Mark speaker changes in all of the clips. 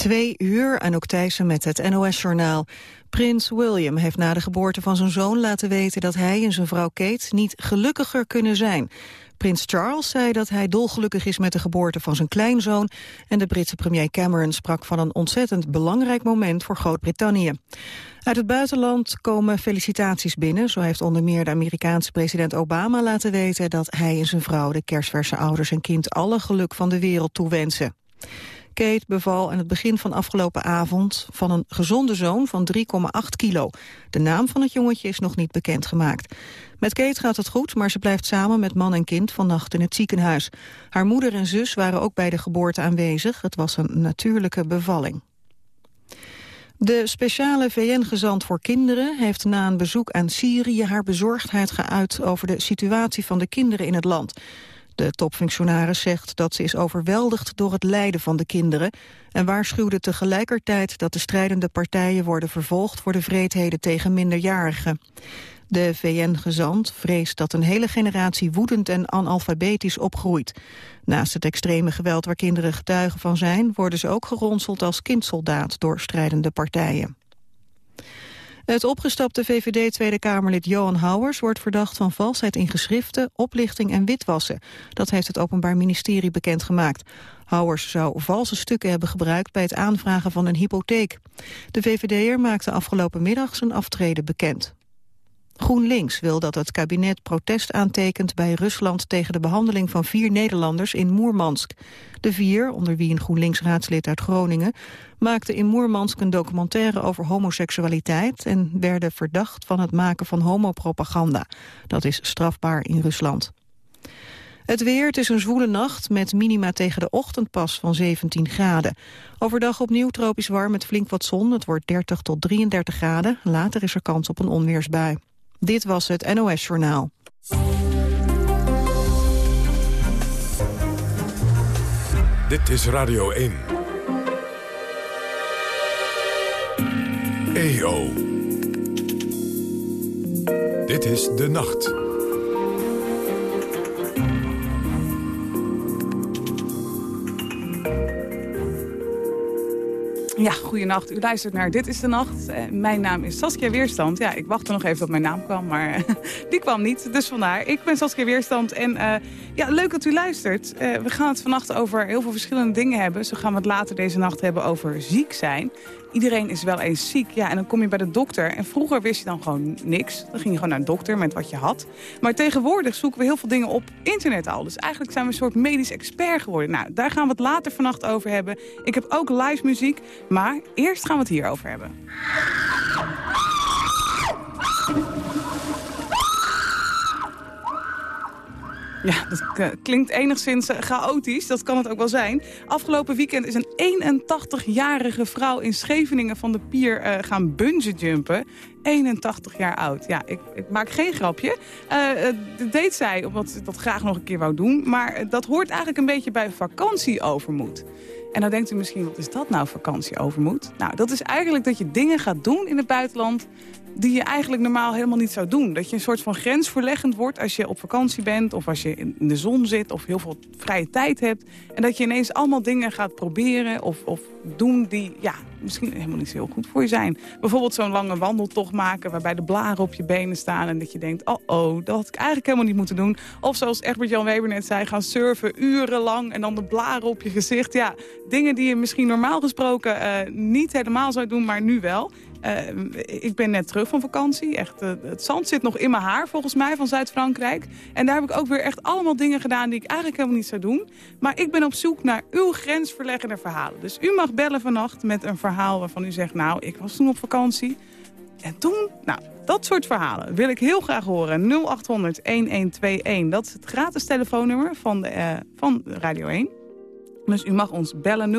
Speaker 1: Twee uur, en ook Thijssen met het NOS-journaal. Prins William heeft na de geboorte van zijn zoon laten weten... dat hij en zijn vrouw Kate niet gelukkiger kunnen zijn. Prins Charles zei dat hij dolgelukkig is met de geboorte van zijn kleinzoon... en de Britse premier Cameron sprak van een ontzettend belangrijk moment voor Groot-Brittannië. Uit het buitenland komen felicitaties binnen. Zo heeft onder meer de Amerikaanse president Obama laten weten... dat hij en zijn vrouw de kerstverse ouders en kind alle geluk van de wereld toewensen. Kate beval aan het begin van afgelopen avond van een gezonde zoon van 3,8 kilo. De naam van het jongetje is nog niet bekendgemaakt. Met Kate gaat het goed, maar ze blijft samen met man en kind vannacht in het ziekenhuis. Haar moeder en zus waren ook bij de geboorte aanwezig. Het was een natuurlijke bevalling. De speciale VN-gezant voor kinderen heeft na een bezoek aan Syrië haar bezorgdheid geuit over de situatie van de kinderen in het land. De topfunctionaris zegt dat ze is overweldigd door het lijden van de kinderen... en waarschuwde tegelijkertijd dat de strijdende partijen worden vervolgd... voor de vreedheden tegen minderjarigen. De VN-gezant vreest dat een hele generatie woedend en analfabetisch opgroeit. Naast het extreme geweld waar kinderen getuigen van zijn... worden ze ook geronseld als kindsoldaat door strijdende partijen. Het opgestapte VVD-Tweede Kamerlid Johan Houwers wordt verdacht van valsheid in geschriften, oplichting en witwassen. Dat heeft het Openbaar Ministerie bekendgemaakt. Houwers zou valse stukken hebben gebruikt bij het aanvragen van een hypotheek. De VVD'er maakte afgelopen middag zijn aftreden bekend. GroenLinks wil dat het kabinet protest aantekent bij Rusland tegen de behandeling van vier Nederlanders in Moermansk. De vier, onder wie een GroenLinks-raadslid uit Groningen, maakten in Moermansk een documentaire over homoseksualiteit en werden verdacht van het maken van homopropaganda. Dat is strafbaar in Rusland. Het weer, het is een zwoele nacht met minima tegen de ochtendpas van 17 graden. Overdag opnieuw tropisch warm met flink wat zon. Het wordt 30 tot 33 graden. Later is er kans op een onweersbui. Dit was het NOS Journaal.
Speaker 2: Dit is Radio 1. EO. Dit is De Nacht.
Speaker 3: Ja, goedenacht. U luistert naar Dit is de Nacht. Uh, mijn naam is Saskia Weerstand. Ja, ik wachtte nog even dat mijn naam kwam, maar die kwam niet. Dus vandaar. Ik ben Saskia Weerstand en uh, ja, leuk dat u luistert. Uh, we gaan het vannacht over heel veel verschillende dingen hebben. Zo gaan we het later deze nacht hebben over ziek zijn iedereen is wel eens ziek. Ja, en dan kom je bij de dokter. En vroeger wist je dan gewoon niks. Dan ging je gewoon naar een dokter met wat je had. Maar tegenwoordig zoeken we heel veel dingen op internet al. Dus eigenlijk zijn we een soort medisch expert geworden. Nou, daar gaan we het later vannacht over hebben. Ik heb ook live muziek. Maar eerst gaan we het hierover hebben. Ja, dat klinkt enigszins eh, chaotisch. Dat kan het ook wel zijn. Afgelopen weekend is een 81-jarige vrouw in Scheveningen van de pier uh, gaan bungeejumpen. 81 jaar oud. Ja, ik, ik maak geen grapje. Uh, dat deed zij omdat ze dat graag nog een keer wou doen. Maar dat hoort eigenlijk een beetje bij vakantieovermoed. En dan denkt u misschien, wat is dat nou, vakantieovermoed? Nou, dat is eigenlijk dat je dingen gaat doen in het buitenland die je eigenlijk normaal helemaal niet zou doen. Dat je een soort van grensverleggend wordt als je op vakantie bent... of als je in de zon zit of heel veel vrije tijd hebt. En dat je ineens allemaal dingen gaat proberen of, of doen die ja, misschien helemaal niet zo heel goed voor je zijn. Bijvoorbeeld zo'n lange wandeltocht maken waarbij de blaren op je benen staan... en dat je denkt, oh oh, dat had ik eigenlijk helemaal niet moeten doen. Of zoals Egbert-Jan Weber net zei, gaan surfen urenlang... en dan de blaren op je gezicht. Ja, dingen die je misschien normaal gesproken uh, niet helemaal zou doen, maar nu wel. Uh, ik ben net terug van vakantie. Echt, uh, het zand zit nog in mijn haar volgens mij van Zuid-Frankrijk. En daar heb ik ook weer echt allemaal dingen gedaan die ik eigenlijk helemaal niet zou doen. Maar ik ben op zoek naar uw grensverleggende verhalen. Dus u mag bellen vannacht met een verhaal waarvan u zegt... nou, ik was toen op vakantie. En toen, nou, dat soort verhalen wil ik heel graag horen. 0800-1121, dat is het gratis telefoonnummer van, de, uh, van Radio 1. Dus u mag ons bellen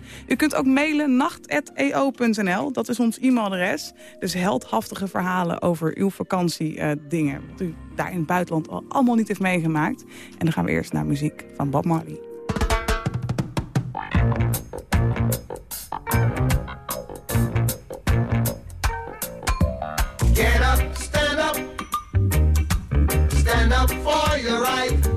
Speaker 3: 0800-1121. U kunt ook mailen nacht.eo.nl. Dat is ons e-mailadres. Dus heldhaftige verhalen over uw vakantiedingen. Uh, wat u daar in het buitenland al allemaal niet heeft meegemaakt. En dan gaan we eerst naar muziek van Bob Marley. Get up, stand up. Stand up for your right.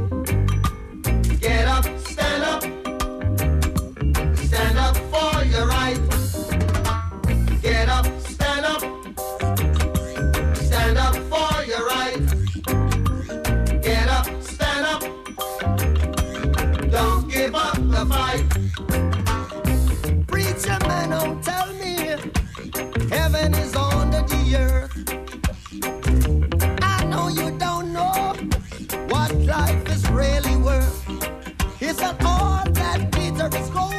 Speaker 4: Earth. I know you don't know what life is really worth. It's not all that glitter gold.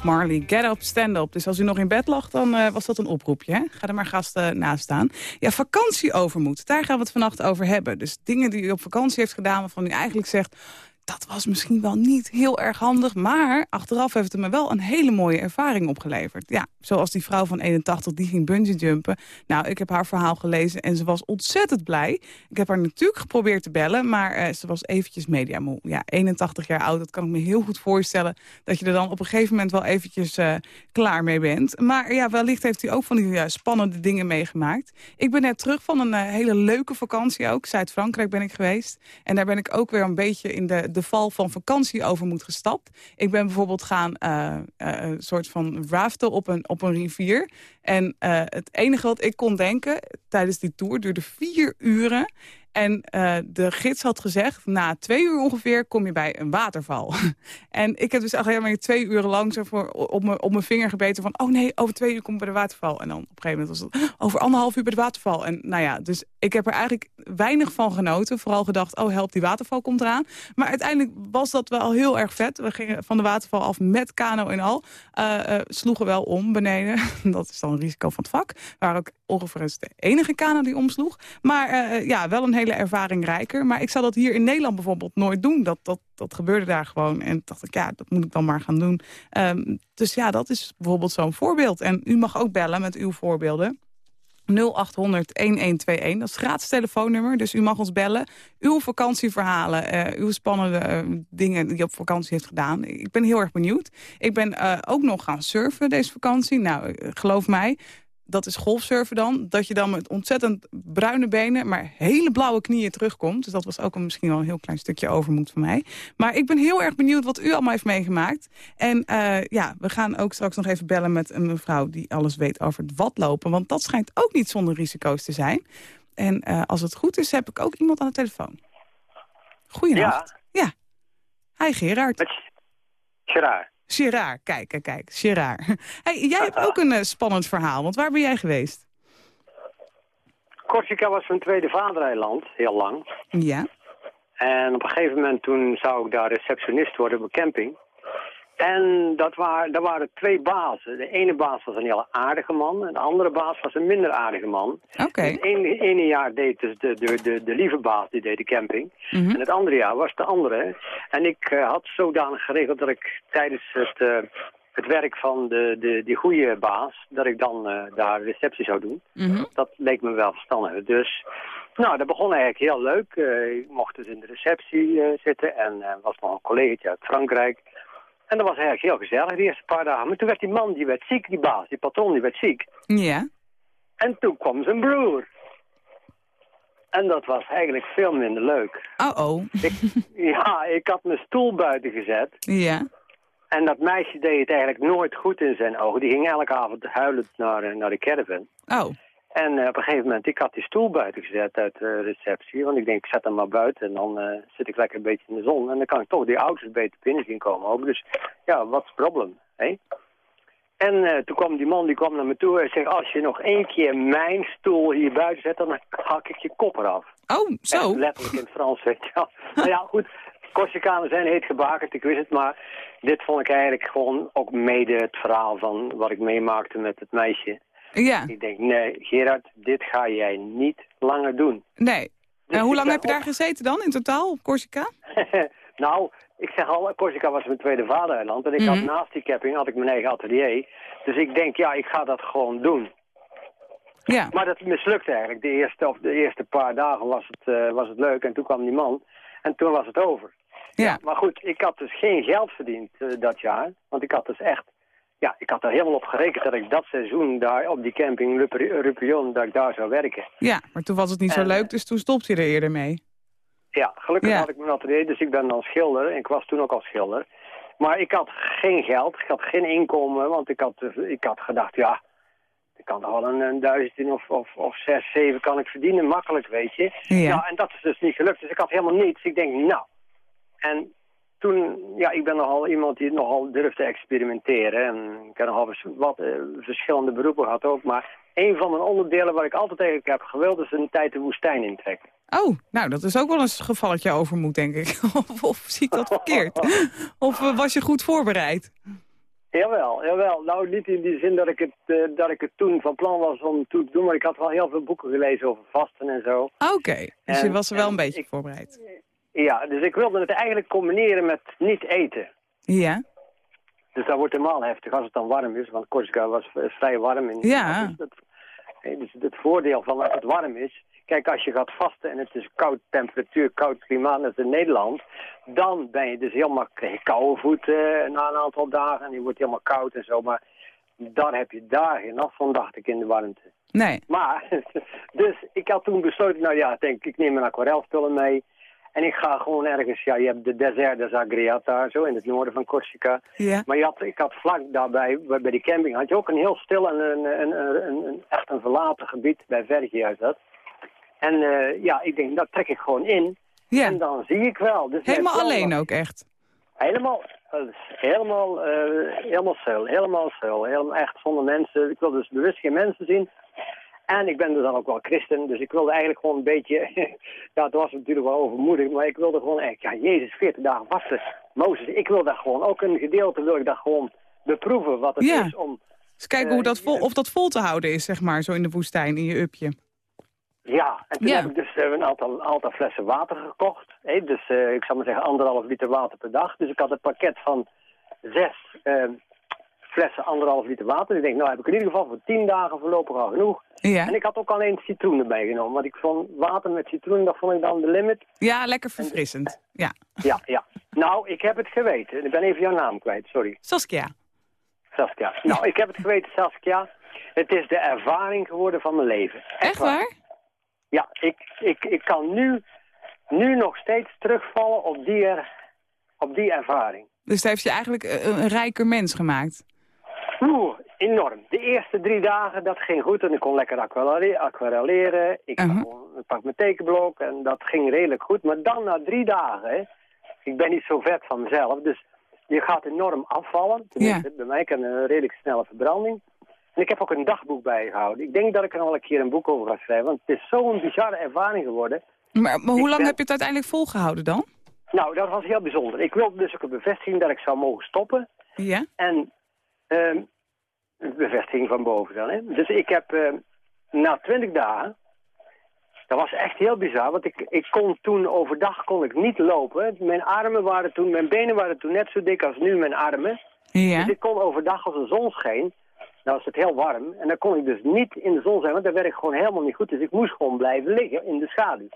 Speaker 3: Marley, get up, stand up. Dus als u nog in bed lag, dan eh, was dat een oproepje. Hè? Ga er maar gasten naast staan. Ja, vakantieovermoed, daar gaan we het vannacht over hebben. Dus dingen die u op vakantie heeft gedaan... waarvan u eigenlijk zegt, dat was misschien wel niet heel erg handig... maar achteraf heeft het me wel een hele mooie ervaring opgeleverd. Ja, zoals die vrouw van 81, die ging bungee jumpen. Nou, ik heb haar verhaal gelezen en ze was ontzettend blij. Ik heb haar natuurlijk geprobeerd te bellen, maar eh, ze was eventjes mediamoe. Ja, 81 jaar oud, dat kan ik me heel goed voorstellen... dat je er dan op een gegeven moment wel eventjes eh, klaar mee bent. Maar ja, wellicht heeft u ook van die eh, spannende dingen meegemaakt. Ik ben net terug van een hele leuke vakantie ook. Zuid-Frankrijk ben ik geweest. En daar ben ik ook weer een beetje in de, de val van vakantieovermoed gestapt. Ik ben bijvoorbeeld gaan eh, eh, een soort van raften op een, op een rivier. En eh, het enige wat ik kon denken tijdens die tour duurde vier uren. En de gids had gezegd, na twee uur ongeveer kom je bij een waterval. en ik heb dus eigenlijk maar twee uur lang zo voor, op, mijn, op mijn vinger gebeten van... oh nee, over twee uur kom ik bij de waterval. En dan op een gegeven moment was het over anderhalf uur bij de waterval. En nou ja, dus ik heb er eigenlijk weinig van genoten. Vooral gedacht, oh help, die waterval komt eraan. Maar uiteindelijk was dat wel heel erg vet. We gingen van de waterval af met kano en al. Eh, eh, sloegen wel om beneden. dat is dan een risico van het vak. Waar ook ongeveer de enige kano die omsloeg. Maar eh, ja, wel een hele ervaring rijker. Maar ik zou dat hier in Nederland bijvoorbeeld nooit doen. Dat, dat, dat gebeurde daar gewoon. En dacht ik, ja, dat moet ik dan maar gaan doen. Ehm, dus ja, dat is bijvoorbeeld zo'n voorbeeld. En u mag ook bellen met uw voorbeelden. 0800 1121. Dat is gratis telefoonnummer, dus u mag ons bellen. Uw vakantieverhalen, eh, uw spannende eh, dingen die je op vakantie heeft gedaan. Ik ben heel erg benieuwd. Ik ben eh, ook nog gaan surfen deze vakantie. Nou, geloof mij, dat is golfsurfen dan. Dat je dan met ontzettend bruine benen, maar hele blauwe knieën terugkomt. Dus dat was ook een, misschien wel een heel klein stukje overmoed van mij. Maar ik ben heel erg benieuwd wat u allemaal heeft meegemaakt. En eh, ja, we gaan ook straks nog even bellen met een mevrouw die alles weet over het watlopen. Want dat schijnt ook niet zonder risico's te zijn. En eh, als het goed is, heb ik ook iemand aan de telefoon. Goedenacht. Ja. Hi Gerard.
Speaker 5: Met Gerard.
Speaker 3: Gerard, kijk, kijk, kijk. Gerard. Hey, jij hebt ook een eh, spannend verhaal, want waar ben jij geweest?
Speaker 5: Corsica was mijn tweede vadereiland, heel lang.
Speaker 3: Ja.
Speaker 5: En op een gegeven moment toen zou ik daar receptionist worden op een camping. En dat waren, daar waren twee bazen. De ene baas was een hele aardige man en de andere baas was een minder aardige man.
Speaker 3: Oké.
Speaker 5: Het ene, ene jaar deed dus de, de, de, de lieve baas, die deed de camping.
Speaker 3: Mhm.
Speaker 5: En het andere jaar was de andere. En ik eh, had zodanig geregeld dat ik tijdens het, eh, het werk van de, de, die goede baas, dat ik dan eh, daar receptie zou doen.
Speaker 3: Mhm.
Speaker 5: Dat leek me wel verstandig. Dus, nou, dat begon eigenlijk heel leuk. Ik mocht dus in de receptie zitten en er was nog een collega uit Frankrijk. En dat was eigenlijk heel gezellig de eerste paar dagen. Maar toen werd die man, die werd ziek, die baas, die patron, die werd ziek.
Speaker 3: Ja.
Speaker 5: En toen kwam zijn broer. En dat was eigenlijk veel minder leuk.
Speaker 3: Oh, oh.
Speaker 5: Ja, ik had mijn stoel buiten gezet.
Speaker 3: Ja.
Speaker 5: En dat meisje deed het eigenlijk nooit goed in zijn ogen. Die ging elke avond huilend naar, eh, naar de caravan.
Speaker 3: Oh.
Speaker 5: En eh, op een gegeven moment, ik had die stoel buiten gezet uit de receptie. Want ik denk, ik zet hem maar buiten en dan eh, zit ik lekker een beetje in de zon. En dan kan ik toch die auto's beter binnen zien komen ook. Dus ja, wat is het probleem? hè? En eh, toen kwam die man, die kwam naar me toe en zei, als je nog één keer mijn stoel hier buiten zet, dan hak ik je kop eraf.
Speaker 3: Oh, zo.
Speaker 5: Echt letterlijk in het Frans, weet je wel. Nou ja, goed, Corsicanen zijn heet gebakerd, ik wist het, maar dit vond ik eigenlijk gewoon ook mede het verhaal van wat ik meemaakte met het meisje.
Speaker 3: Ja.
Speaker 5: Ik denk, nee, Gerard, dit ga jij niet langer doen.
Speaker 3: Nee.
Speaker 5: Dus
Speaker 3: hoe lang heb je daar gezeten dan in totaal op Corsica?
Speaker 5: nou, ik zeg al, Corsica was mijn tweede vadereiland. En ik had
Speaker 3: Mhm.
Speaker 5: naast die camping had ik mijn eigen atelier. Dus ik denk, ja, ik ga dat gewoon doen.
Speaker 3: Ja.
Speaker 5: Maar dat mislukte eigenlijk. De eerste, of de eerste paar dagen was het, eh, was het leuk. En toen kwam die man. En toen was het over.
Speaker 3: Ja.
Speaker 5: Maar goed, ik had dus geen geld verdiend eh, dat jaar. Want ik had dus echt... Ja, ik had er helemaal op gerekend dat ik dat seizoen daar op die camping Rupion, dat ik daar zou werken.
Speaker 3: Ja, maar toen was het niet zo leuk,
Speaker 5: eh,
Speaker 3: dus toen stopte je er eerder mee.
Speaker 5: Ja, gelukkig
Speaker 3: Ja.
Speaker 5: had ik mijn atelier, dus ik ben dan schilder. En ik was toen ook al schilder. Maar ik had geen geld, ik had geen inkomen, want ik had, eh, ik had gedacht, ja, ik kan toch wel een, een duizend of, of, of zes, zeven kan ik verdienen, makkelijk, weet je.
Speaker 3: Ja.
Speaker 5: Nou, en dat is dus niet gelukt, dus ik had helemaal niets. Ik denk, nou. En toen, ja, ik ben nogal iemand die nogal durft te experimenteren. En ik heb nogal wat eh, verschillende beroepen gehad ook. Maar een van mijn onderdelen waar ik altijd eigenlijk heb gewild, is een tijd de woestijn intrekken.
Speaker 3: Oh, nou, dat is ook wel een gevalletje overmoed, denk ik. of, of zie ik dat verkeerd? of eh, was je goed voorbereid?
Speaker 5: Jawel, jawel. Nou, niet in die zin dat ik, het, eh, dat ik het toen van plan was om toe te doen, maar ik had wel heel veel boeken gelezen over vasten en zo.
Speaker 3: Oké, dus je
Speaker 5: En-
Speaker 3: was er wel
Speaker 5: en
Speaker 3: een beetje
Speaker 5: ik-
Speaker 3: voorbereid.
Speaker 5: Ja, dus ik wilde het eigenlijk combineren met niet eten.
Speaker 3: Ja,
Speaker 5: Dus dat wordt helemaal heftig als het dan warm is, want Corsica was vrij warm. In,
Speaker 3: Ja.
Speaker 5: Dus, het, dus het voordeel van als het warm is, kijk als je gaat vasten en het is koud temperatuur, koud klimaat net in Nederland, dan ben je dus helemaal, koude voeten eh, na een aantal dagen en je wordt helemaal koud en zo, maar daar heb je daar geen van, dacht ik, in de warmte.
Speaker 3: nee.
Speaker 5: Maar, dus ik had toen besloten, nou ja, ik denk ik neem mijn aquarelspullen mee. En ik ga gewoon ergens, ja, je hebt de Desert des Agriat daar, zo in het noorden van Corsica.
Speaker 3: Ja.
Speaker 5: Maar je had, ik had vlak daarbij, bij die camping, had je ook een heel stil en een, een, een, een- echt een verlaten gebied, bij Vergie uit dat. En eh, ja, ik denk, dat trek ik gewoon in.
Speaker 3: Ja,
Speaker 5: En dan zie ik wel. Dus
Speaker 3: helemaal alleen ook echt.
Speaker 5: Helemaal, eh, helemaal, eh, helemaal stil, helemaal echt zonder mensen. Ik wilde dus bewust geen mensen zien. En ik ben dus dan ook wel christen, dus ik wilde eigenlijk gewoon een beetje, ja het was natuurlijk wel overmoedig, maar ik wilde gewoon echt, ja Jezus, 40 dagen vasten, Mozes, ik wil daar gewoon ook een gedeelte, wil ik daar gewoon beproeven wat het
Speaker 3: Ja.
Speaker 5: is om,
Speaker 3: Dus kijken
Speaker 5: Eh,
Speaker 3: hoe dat vol, of dat vol te houden is, zeg maar, zo in de woestijn, in je upje.
Speaker 5: ja. En toen
Speaker 3: Ja.
Speaker 5: heb ik dus eh, een aantal, aantal flessen water gekocht, hè? dus eh, ik zou maar zeggen anderhalf liter water per dag. Dus ik had een pakket van zes eh, flessen anderhalf liter water. Ik denk, nou heb ik in ieder geval voor tien dagen voorlopig al genoeg.
Speaker 3: Ja,
Speaker 5: En ik had ook alleen citroen erbij genomen. Want ik vond water met citroen, dat vond ik dan de limit.
Speaker 3: ja lekker verfrissend. Ja.
Speaker 5: Ja, ja. Nou, ik heb het geweten. Ik ben even jouw naam kwijt, sorry.
Speaker 3: Saskia.
Speaker 5: Saskia. Nou, ik heb het geweten, Saskia. Het is de ervaring geworden van mijn leven.
Speaker 3: Echt waar?
Speaker 5: Ja, ik, ik, ik kan nu, nu nog steeds terugvallen op die, er, op die ervaring.
Speaker 3: Dus dat heeft je eigenlijk een, een rijker mens gemaakt.
Speaker 5: Oeh, enorm. De eerste drie dagen, dat ging goed. En ik kon lekker aquarelle- aquarelleren. Ik,
Speaker 3: Uh-huh.
Speaker 5: ik pak mijn tekenblok en dat ging redelijk goed. Maar dan na drie dagen, ik ben niet zo vet van mezelf. Dus je gaat enorm afvallen. Tenminste, bij mij kan een redelijk snelle verbranding. En ik heb ook een dagboek bijgehouden. Ik denk dat ik er al een keer een boek over ga schrijven. Want het is zo'n bizarre ervaring geworden.
Speaker 3: Maar, maar hoe lang
Speaker 5: ben-
Speaker 3: heb je het uiteindelijk volgehouden dan?
Speaker 5: Nou, dat was heel bijzonder. Ik wilde dus ook een bevestiging dat ik zou mogen stoppen.
Speaker 3: Ja?
Speaker 5: En ehm, een bevestiging van boven dan. Hè. Dus ik heb ehm, na twintig dagen... Dat was echt heel bizar, want ik, ik kon toen overdag kon ik niet lopen. Mijn armen waren toen, mijn benen waren toen net zo dik als nu mijn armen.
Speaker 3: Ja?
Speaker 5: Dus ik kon overdag als de zon scheen, dan was het heel warm. En dan kon ik dus niet in de zon zijn, want dan werd ik gewoon helemaal niet goed. Dus ik moest gewoon blijven liggen in de schaduw.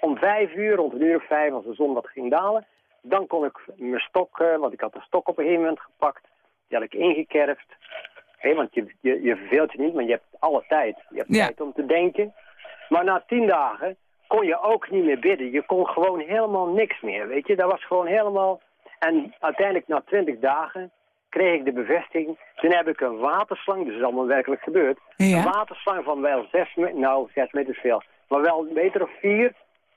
Speaker 5: Om vijf uur, rond een uur of vijf, als de zon wat ging dalen... dan kon ik mijn stok, eh, want ik had de stok op een gegeven moment gepakt... die had ik ingekerfd. Want je, je, je verveelt je niet, maar je hebt alle tijd. Je hebt
Speaker 3: Ja.
Speaker 5: tijd om te denken. Maar na tien dagen kon je ook niet meer bidden. Je kon gewoon helemaal niks meer, weet je. Dat was gewoon helemaal... En uiteindelijk na twintig dagen kreeg ik de bevestiging. Toen heb ik een waterslang, dus dat is allemaal werkelijk gebeurd.
Speaker 3: Ja?
Speaker 5: Een waterslang van wel zes meter, nou zes meter is veel, maar wel een meter of vier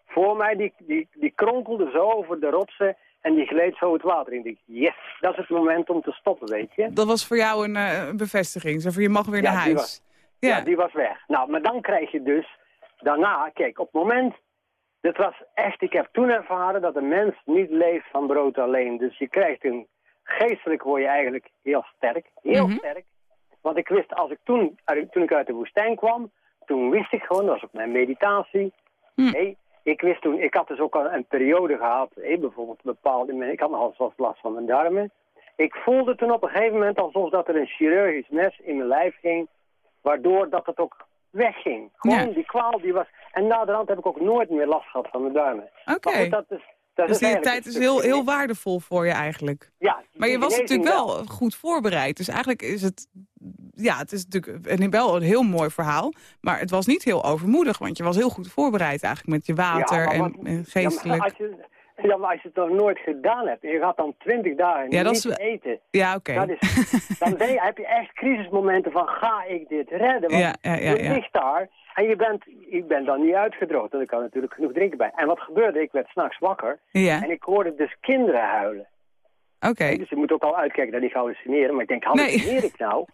Speaker 5: voor mij. Die, die, die kronkelde zo over de rotsen en die gleed zo het water in. Ik yes, dat is het moment om te stoppen, weet je.
Speaker 3: Dat was voor jou een, een bevestiging. Zo je mag weer
Speaker 5: Ja,
Speaker 3: naar huis.
Speaker 5: was- Ja. die was weg. Nou, maar dan krijg je dus daarna, kijk, op het moment, dit was echt, ik heb toen ervaren dat een mens niet leeft van brood alleen. Dus je krijgt een, geestelijk word je eigenlijk heel sterk, heel
Speaker 3: Mhm.
Speaker 5: sterk. Want ik wist, als ik toen, toen ik uit de woestijn kwam, toen wist ik gewoon, dat was ook mijn meditatie. Hey, ik wist toen, ik had dus ook al een periode gehad, bijvoorbeeld bepaalde, ik had nogal last van mijn darmen. Ik voelde toen op een gegeven moment alsof dat er een chirurgisch mes in mijn lijf ging, waardoor dat het ook wegging. Gewoon
Speaker 3: Ja.
Speaker 5: die kwaal die was. En naderhand heb ik ook nooit meer last gehad van mijn darmen.
Speaker 3: Oké.
Speaker 5: Maar goed, dat is, dat
Speaker 3: Dus
Speaker 5: is
Speaker 3: die tijd is heel, heel waardevol voor je eigenlijk.
Speaker 5: Ja,
Speaker 3: Maar je was natuurlijk wel goed voorbereid. Dus eigenlijk is het... Ja, het is natuurlijk een, wel een heel mooi verhaal. Maar het was niet heel overmoedig. Want je was heel goed voorbereid eigenlijk met je water
Speaker 5: Ja,
Speaker 3: en, geestelijk.
Speaker 5: maar als je, ja, maar als je het nog nooit gedaan hebt je gaat dan twintig dagen
Speaker 3: Ja,
Speaker 5: niet
Speaker 3: is-
Speaker 5: eten,
Speaker 3: Ja, oké.
Speaker 5: dan ben je, heb je echt crisismomenten van ga ik dit redden? Want
Speaker 3: Ja,
Speaker 5: je ligt daar en je bent, ik ben dan niet uitgedroogd. En ik kan natuurlijk genoeg drinken bij. En wat gebeurde? Ik werd s'nachts wakker en ik hoorde dus kinderen huilen.
Speaker 3: Oké.
Speaker 5: Dus je moet ook al uitkijken dat die hallucineren. Maar ik denk, hallucineer ik nou?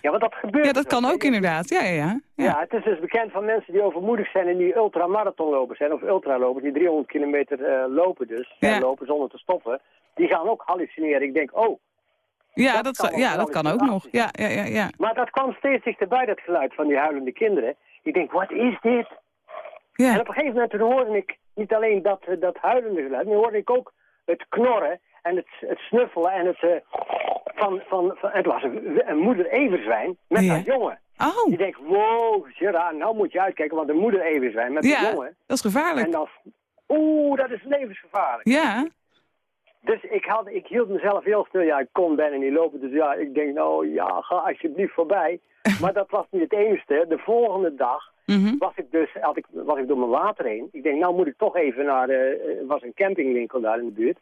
Speaker 5: Ja, want dat gebeurt.
Speaker 3: Ja, dat
Speaker 5: dus
Speaker 3: kan ook inderdaad. Ja, ja, ja.
Speaker 5: Ja. het is dus bekend van mensen die overmoedig zijn en die ultramarathonlopers zijn, of ultralopers, die 300 kilometer eh, lopen dus,
Speaker 3: Ja.
Speaker 5: en lopen zonder te stoppen. Die gaan ook hallucineren. Ik denk, oh,
Speaker 3: Ja,
Speaker 5: Dat
Speaker 3: dat,
Speaker 5: kan
Speaker 3: ja, dat kan ook nog. Ja, ja, ja, ja.
Speaker 5: maar dat kwam steeds dichterbij, dat geluid van die huilende kinderen. Ik denk, wat is dit? En
Speaker 3: ja.
Speaker 5: op een gegeven moment hoorde ik niet alleen dat, eh, dat huilende geluid, maar hoorde ik ook het knorren en het, het snuffelen en het, eh, van, van, van, het was een, een moeder everzwijn met
Speaker 3: Ja.
Speaker 5: een jongen.
Speaker 3: Oh,
Speaker 5: Je denkt, wow, Gerard, nou moet je uitkijken, want een moeder everzwijn met een
Speaker 3: ja,
Speaker 5: jongen.
Speaker 3: dat is gevaarlijk.
Speaker 5: En dan, oeh, dat is levensgevaarlijk.
Speaker 3: Ja,
Speaker 5: Dus ik, had, ik hield mezelf heel stil. Ja, ik kon bijna niet lopen. Dus ja, ik denk, nou ja, ga alsjeblieft voorbij. Maar dat was niet het enige. De volgende dag
Speaker 3: mhm.
Speaker 5: was ik dus, had ik, was ik door mijn water heen. Ik denk, nou moet ik toch even naar, de, er was een campingwinkel daar in de buurt.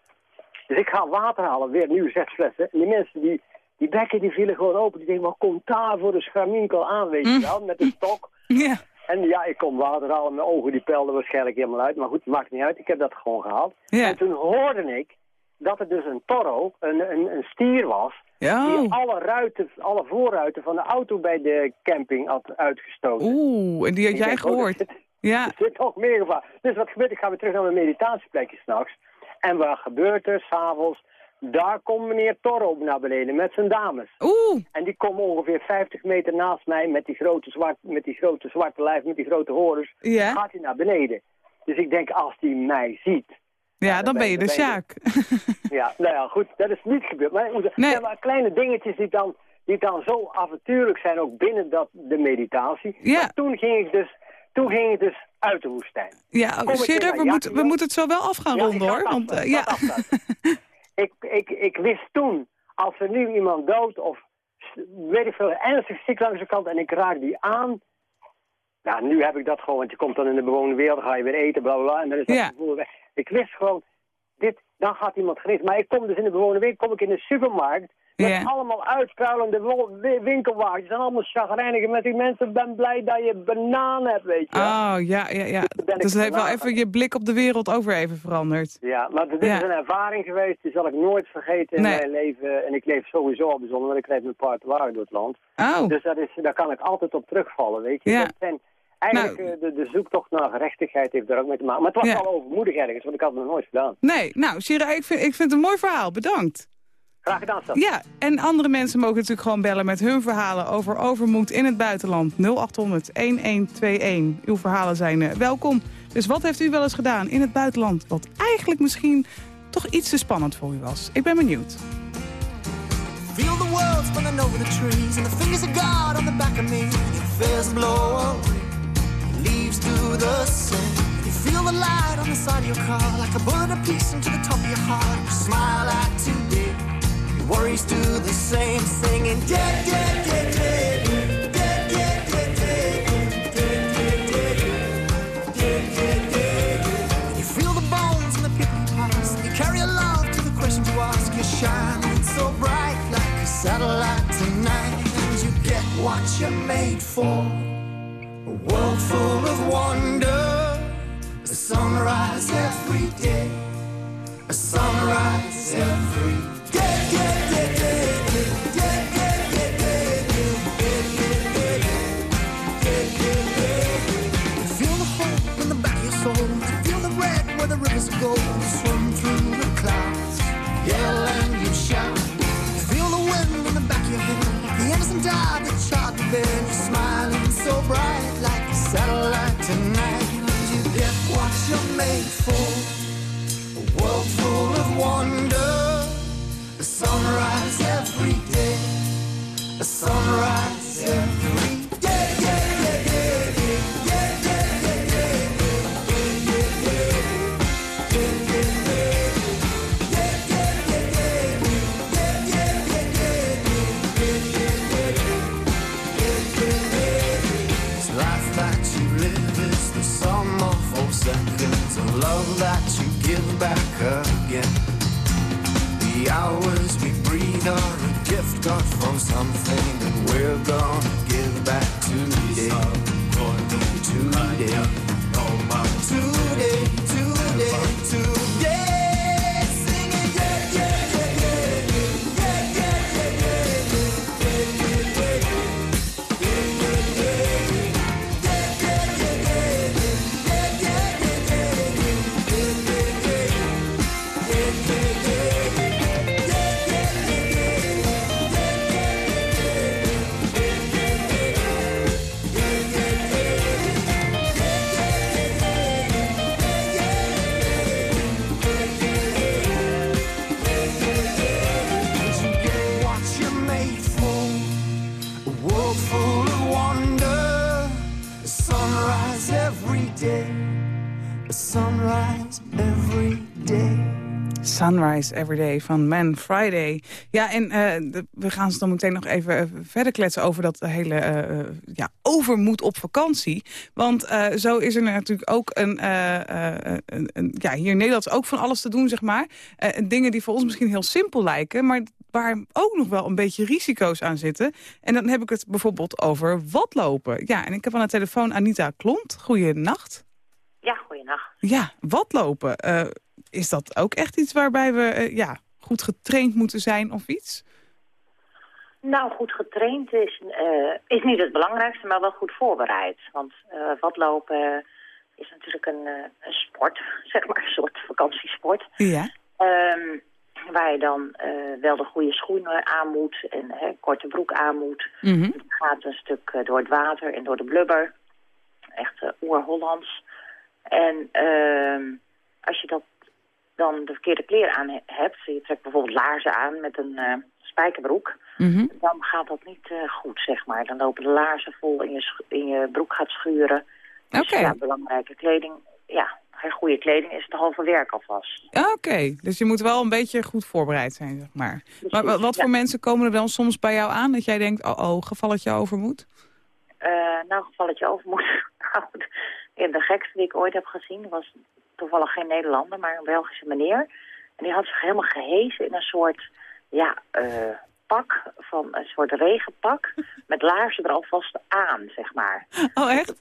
Speaker 5: Dus ik ga water halen, weer nieuwe zes flessen. En die mensen, die, die bekken, die vielen gewoon open. Die denken, wat komt daar voor de scharminkel aan, weet je wel, met een stok.
Speaker 3: ja.
Speaker 5: En ja, ik kon water halen, mijn ogen die pelden waarschijnlijk helemaal uit. Maar goed, maakt niet uit, ik heb dat gewoon gehaald.
Speaker 3: Ja.
Speaker 5: En toen hoorde ik dat er dus een toro, een, een, een stier was...
Speaker 3: Ja.
Speaker 5: die alle, ruiten, alle voorruiten van de auto bij de camping had uitgestoten.
Speaker 3: Oeh, en die had jij
Speaker 5: oh,
Speaker 3: gehoord.
Speaker 5: Er zit,
Speaker 3: Ja,
Speaker 5: er zit nog meer gevaar. Dus wat gebeurt? Ik ga weer terug naar mijn meditatieplekje s'nachts. En wat gebeurt er s'avonds? Daar komt meneer Toro naar beneden met zijn dames.
Speaker 3: oeh,
Speaker 5: En die komen ongeveer 50 meter naast mij met die grote, zwart, met die grote zwarte lijf, met die grote horens.
Speaker 3: ja.
Speaker 5: Gaat hij naar beneden. Dus ik denk, als hij mij ziet.
Speaker 3: Ja, dan ben je de
Speaker 5: je-
Speaker 3: Sjaak.
Speaker 5: Ja, nou ja, goed, dat is niet gebeurd. Maar,
Speaker 3: Nee.
Speaker 5: maar kleine dingetjes die dan, die dan zo avontuurlijk zijn, ook binnen dat, de meditatie.
Speaker 3: Ja.
Speaker 5: Maar toen ging ik dus, toen ging ik dus uit de woestijn.
Speaker 3: Ja, we, moeten, we moeten het zo wel af gaan
Speaker 5: Ja,
Speaker 3: ronden hoor. Want, eh, ja.
Speaker 5: ik ik, ik, wist toen, als er nu iemand dood of weet ik veel, ernstig ziek langs de kant en ik raak die aan. Nou, nu heb ik dat gewoon, want je komt dan in de bewoonde wereld, ga je weer eten, bla bla bla. En dan is dat
Speaker 3: Ja.
Speaker 5: gevoel weg. Ik wist gewoon, dit, dan gaat iemand genezen. Maar ik kom dus in de bewoonde wereld, kom ik in de supermarkt. Met allemaal uitkuilende wi- winkelwagens. En allemaal chagrijnige met die mensen. Ik ben blij dat je bananen hebt, weet je.
Speaker 3: Oh, ja, ja, ja. Dus het heeft wel even je blik op de wereld over even veranderd.
Speaker 5: Ja, maar dit is een ervaring geweest. Die zal ik nooit vergeten in mijn leven. En ik leef sowieso al bijzonder, want ik rijd met paardenwagen door het land.
Speaker 3: Oh,
Speaker 5: Dus dat is, daar kan ik altijd op terugvallen, weet je.
Speaker 3: Ja.
Speaker 5: Dat zijn, eigenlijk
Speaker 3: Nou.
Speaker 5: eh, de, de zoektocht naar gerechtigheid heeft daar ook mee te maken. Maar het was
Speaker 3: Ja.
Speaker 5: wel overmoedig ergens, want ik had het nog nooit gedaan.
Speaker 3: nee. Nou, Shira, ik vind, ik vind het een mooi verhaal. Bedankt.
Speaker 5: Graag gedaan, Stef.
Speaker 3: Ja, en andere mensen mogen natuurlijk gewoon bellen met hun verhalen over overmoed in het buitenland. 0800 1121. Uw verhalen zijn eh, welkom. Dus wat heeft u wel eens gedaan in het buitenland wat eigenlijk misschien toch iets te spannend voor u was? Ik ben benieuwd.
Speaker 6: Feel the world spinning over the trees and the fingers of God on the back of me. Your fears blow away, leaves do the same. You feel the light on the side of your car like a bullet apiece into the top of your heart. You smile at today, worries do the same, singing dead, dead, dead, dead. Carry a to the questions you ask. You're shining so bright like a satellite tonight. And you get what you're made for. A world full of wonder. A sunrise every day. A sunrise every day, swim through the clouds, yell and you shout. Feel the wind in the back of your head. The innocent. Smiling so bright like a satellite tonight. You get what you're made for. a gift card from something, and we're
Speaker 3: gone. Everyday van Man Friday. Ja, en eh, de- we gaan ze dan meteen nog even eh, verder kletsen over dat hele eh, ja, overmoed op vakantie. Want zo is er natuurlijk ook een, een, een- ja, hier in Nederland is ook van alles te doen, zeg maar. Dingen die voor ons misschien heel simpel lijken, maar waar ook nog wel een beetje risico's aan zitten. En dan heb ik het bijvoorbeeld over watlopen. Ja, en ik heb aan de telefoon Anita Klont. Goeienacht.
Speaker 7: Ja, goeienacht.
Speaker 3: Ja, watlopen. Eh, is dat ook echt iets waarbij we eh, ja, goed getraind moeten zijn of iets?
Speaker 7: Nou, goed getraind is, eh, is niet het belangrijkste, maar wel goed voorbereid. Want eh watlopen is natuurlijk een, eh, een sport, zeg maar, een soort vakantiesport.
Speaker 3: Ja.
Speaker 7: Ehm, waar je dan eh, wel de goede schoenen aan moet en hè, korte broek aan moet.
Speaker 3: Mhm.
Speaker 7: Je gaat een stuk eh, door het water en door de blubber. Echt eh, oer-Hollands. En ehm, als je dat dan de verkeerde kleren aan he- hebt, je trekt bijvoorbeeld laarzen aan met een eh, spijkerbroek,
Speaker 3: Mhm.
Speaker 7: dan gaat dat niet eh, goed, zeg maar. Dan lopen de laarzen vol en je, in je broek gaat schuren. Dus ja, belangrijke kleding, ja, geen goede kleding is het halve werk alvast.
Speaker 3: Oké, dus je moet wel een beetje goed voorbereid zijn, zeg maar. Maar wa- wat
Speaker 7: ja.
Speaker 3: voor mensen komen er dan soms bij jou aan dat jij denkt, oh, oh gevalletje overmoed?
Speaker 7: Eh, nou, gevalletje overmoed. Nou, de- de gekste die ik ooit heb gezien was toevallig geen Nederlander, maar een Belgische meneer. En die had zich helemaal gehezen in een soort, ja, eh, pak van een soort regenpak met laarzen er alvast aan, zeg maar.
Speaker 3: Oh, echt?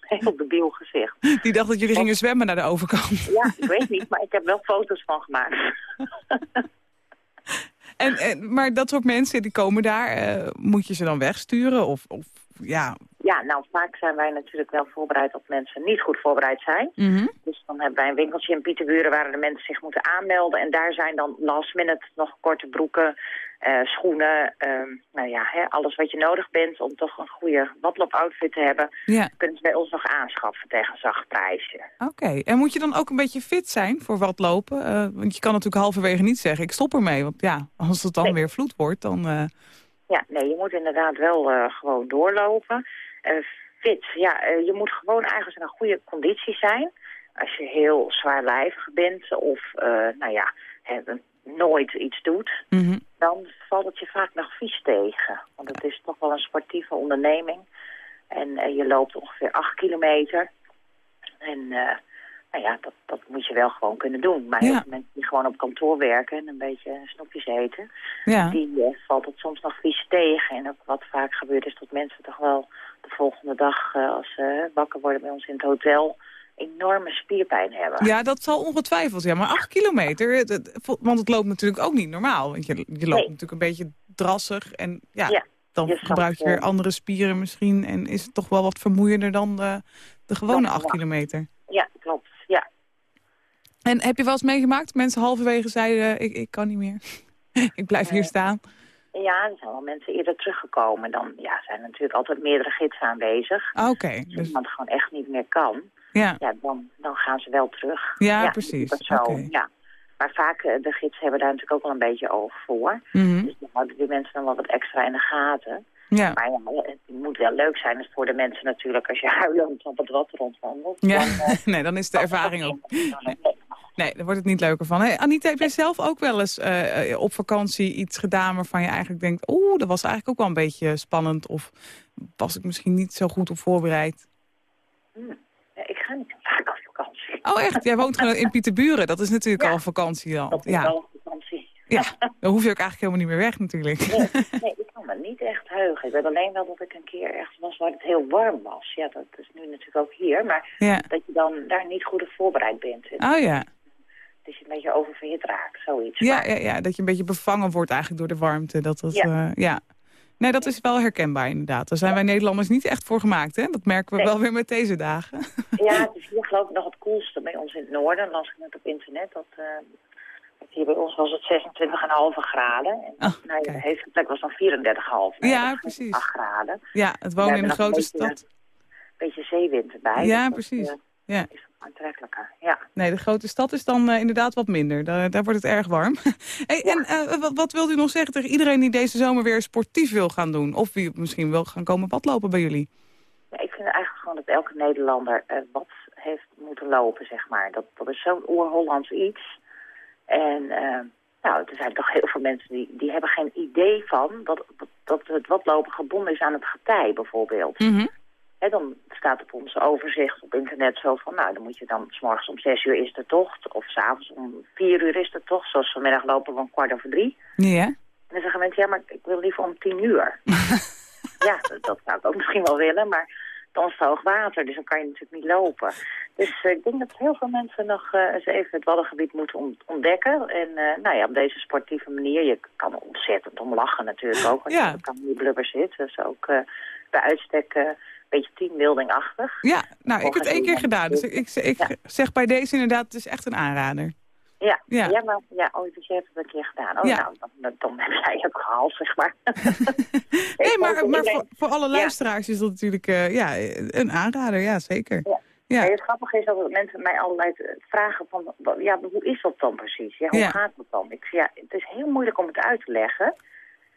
Speaker 7: Heel debiel gezicht.
Speaker 3: Die dacht dat jullie gingen zwemmen naar de overkant.
Speaker 7: Ja, ik weet niet, maar ik heb wel foto's van gemaakt.
Speaker 3: En, en, maar dat soort mensen die komen daar, eh, moet je ze dan wegsturen? Of, of ja...
Speaker 7: Ja, nou vaak zijn wij natuurlijk wel voorbereid dat mensen niet goed voorbereid zijn.
Speaker 3: Mhm.
Speaker 7: Dus dan hebben wij een winkeltje in Pieterburen waar de mensen zich moeten aanmelden. En daar zijn dan last minute nog korte broeken, eh, schoenen, ehm, nou ja, hè, alles wat je nodig bent om toch een goede watloop-outfit te hebben.
Speaker 3: Ja,
Speaker 7: Kunnen ze bij ons nog aanschaffen tegen een zacht prijsje.
Speaker 3: oké. En moet je dan ook een beetje fit zijn voor wat lopen? Eh, want je kan natuurlijk halverwege niet zeggen, ik stop ermee. Want ja, als het dan
Speaker 7: Nee.
Speaker 3: weer vloed wordt, dan... eh,
Speaker 7: Ja, nee, je moet inderdaad wel gewoon doorlopen. Eh, fit, ja, eh, je moet gewoon eigenlijk in een goede conditie zijn. Als je heel zwaarlijvig bent of, eh, nou ja, nooit iets doet,
Speaker 3: mhm.
Speaker 7: dan valt het je vaak nog vies tegen. Want het is toch wel een sportieve onderneming. En je loopt ongeveer acht kilometer. En nou ja, dat, dat moet je wel gewoon kunnen doen. Maar
Speaker 3: Ja.
Speaker 7: mensen die gewoon op kantoor werken en een beetje snoepjes eten
Speaker 3: Ja.
Speaker 7: die valt het soms nog vies tegen. En ook wat vaak gebeurt is dat mensen toch wel de volgende dag, eh, als ze wakker worden bij ons in het hotel, enorme spierpijn hebben.
Speaker 3: ja, dat zal ongetwijfeld. Ja, maar acht kilometer, het- het- want het loopt natuurlijk ook niet normaal. Want je, je loopt
Speaker 7: Nee.
Speaker 3: natuurlijk een beetje drassig en ja,
Speaker 7: Ja,
Speaker 3: dan
Speaker 7: je
Speaker 3: gebruik je weer
Speaker 7: eh,
Speaker 3: andere spieren misschien. En is het toch wel wat vermoeiender dan de, de gewone
Speaker 7: Ja,
Speaker 3: acht
Speaker 7: ja.
Speaker 3: kilometer.
Speaker 7: Ja, klopt. Ja.
Speaker 3: En heb je wel eens meegemaakt? Mensen halverwege zeiden, ik, ik kan niet meer. ik blijf hier
Speaker 7: Nee.
Speaker 3: staan.
Speaker 7: Ja, er zijn wel mensen eerder teruggekomen. Dan ja, zijn er natuurlijk altijd meerdere gidsen aanwezig.
Speaker 3: Ah, Oké,
Speaker 7: Als
Speaker 3: dus
Speaker 7: iemand gewoon echt niet meer kan,
Speaker 3: ja.
Speaker 7: ja, dan, dan gaan ze wel terug.
Speaker 3: Ja, precies.
Speaker 7: Dat is zo, ja. Maar vaak, eh, de gidsen hebben daar natuurlijk ook wel een beetje oog voor.
Speaker 3: Mhm.
Speaker 7: Dus dan houden die mensen dan wel wat extra in de gaten.
Speaker 3: Ja.
Speaker 7: Maar ja, het moet wel leuk zijn dus voor de mensen natuurlijk als je huilend op het wat rondwandelt.
Speaker 3: ja.
Speaker 7: Dan, eh,
Speaker 3: nee, dan is de ervaring ook...
Speaker 7: Nee.
Speaker 3: Nee, daar wordt het niet leuker van. Hey, Anita, heb jij zelf ook wel eens eh, op vakantie iets gedaan... waarvan je eigenlijk denkt, oeh, dat was eigenlijk ook wel een beetje spannend... of was ik misschien niet zo goed op voorbereid?
Speaker 7: Ja, ik ga niet zo vaak op vakantie.
Speaker 3: Oh echt? Jij woont gewoon in Pieterburen. Dat is natuurlijk
Speaker 7: Ja.
Speaker 3: al vakantie.
Speaker 7: Dat is
Speaker 3: Ja.
Speaker 7: wel.
Speaker 3: Ja, dan hoef je ook eigenlijk helemaal niet meer weg natuurlijk.
Speaker 7: Nee, nee, ik kan me niet echt heugen. Ik weet alleen wel dat ik een keer ergens was waar het heel warm was. Ja, dat is nu natuurlijk ook hier. Maar
Speaker 3: Ja.
Speaker 7: dat je dan daar niet goed op voorbereid bent.
Speaker 3: Oh ja.
Speaker 7: Dat je een beetje oververhit raakt, zoiets.
Speaker 3: Ja,
Speaker 7: Maar-
Speaker 3: ja, ja, dat je een beetje bevangen wordt eigenlijk door de warmte. Dat dat,
Speaker 7: Ja.
Speaker 3: ja. ja. Nee, dat is wel herkenbaar inderdaad. Daar zijn wij Nederlanders niet echt voor gemaakt. Hè? Dat merken we
Speaker 7: Nee.
Speaker 3: wel weer met deze dagen.
Speaker 7: Ja, het is hier geloof ik nog het koelste bij ons in het noorden. Las ik net op internet. Dat, eh, dat hier bij ons was het 26,5 graden. En
Speaker 3: Oh,
Speaker 7: nou, ja, de hele plek was dan 34,5. Nee,
Speaker 3: Ja,
Speaker 7: dat
Speaker 3: precies.
Speaker 7: 8 graden.
Speaker 3: Ja, het wonen in een grote
Speaker 7: een beetje-
Speaker 3: stad.
Speaker 7: Beetje zeewind erbij.
Speaker 3: Ja,
Speaker 7: dus dat,
Speaker 3: precies.
Speaker 7: eh,
Speaker 3: Ja.
Speaker 7: is aantrekkelijker. Ja.
Speaker 3: Nee, de grote stad is dan eh, inderdaad wat minder. Daar, daar wordt het erg warm. hey, En eh, wat, wat wilt u nog zeggen tegen iedereen die deze zomer weer sportief wil gaan doen? Of wie misschien wil gaan komen badlopen bij jullie?
Speaker 7: Ja, ik vind eigenlijk gewoon dat elke Nederlander eh, wat heeft moeten lopen, zeg maar. Dat, dat is zo'n oer-Hollands iets. En eh, nou, er zijn toch heel veel mensen die, die hebben geen idee van dat, dat, het watlopen gebonden is aan het getij, bijvoorbeeld. Hè, dan staat op onze overzicht op internet zo van, nou, dan moet je dan, s morgens om zes uur is de tocht, of s'avonds om vier uur is de tocht, zoals vanmiddag lopen we om kwart over drie.
Speaker 3: Ja.
Speaker 7: En dan zeggen mensen, ja, maar ik wil liever om tien uur. ja, dat, dat zou ik ook misschien wel willen, maar is het hoog water, dus dan kan je natuurlijk niet lopen. Dus eh, ik denk dat heel veel mensen nog eh, eens even het Waddengebied moeten ont- ontdekken. En eh, nou ja, op deze sportieve manier, je kan er ontzettend om lachen natuurlijk ook, als
Speaker 3: Ja.
Speaker 7: je kan die blubber zit. Dat is ook bij uitstek een beetje teambuilding-achtig.
Speaker 3: Ja, nou, ik heb het één keer gedaan. Dus ik, ik, ik
Speaker 7: Ja.
Speaker 3: zeg bij deze inderdaad, het is echt een aanrader.
Speaker 7: Ja,
Speaker 3: Ja.
Speaker 7: ja. maar ja, oh, dus je hebt het een keer gedaan. Oh,
Speaker 3: Ja.
Speaker 7: nou, dan, dan heb jij ook gehaald, zeg maar.
Speaker 3: Nee, maar, maar voor, voor alle luisteraars is dat natuurlijk eh, ja, een aanrader. Ja, zeker.
Speaker 7: Ja.
Speaker 3: Ja.
Speaker 7: Het grappige is dat mensen mij allerlei vragen van, ja, hoe is dat dan precies? Ja, hoe gaat dat dan? Ik zeg, ja, het is heel moeilijk om het uit te leggen.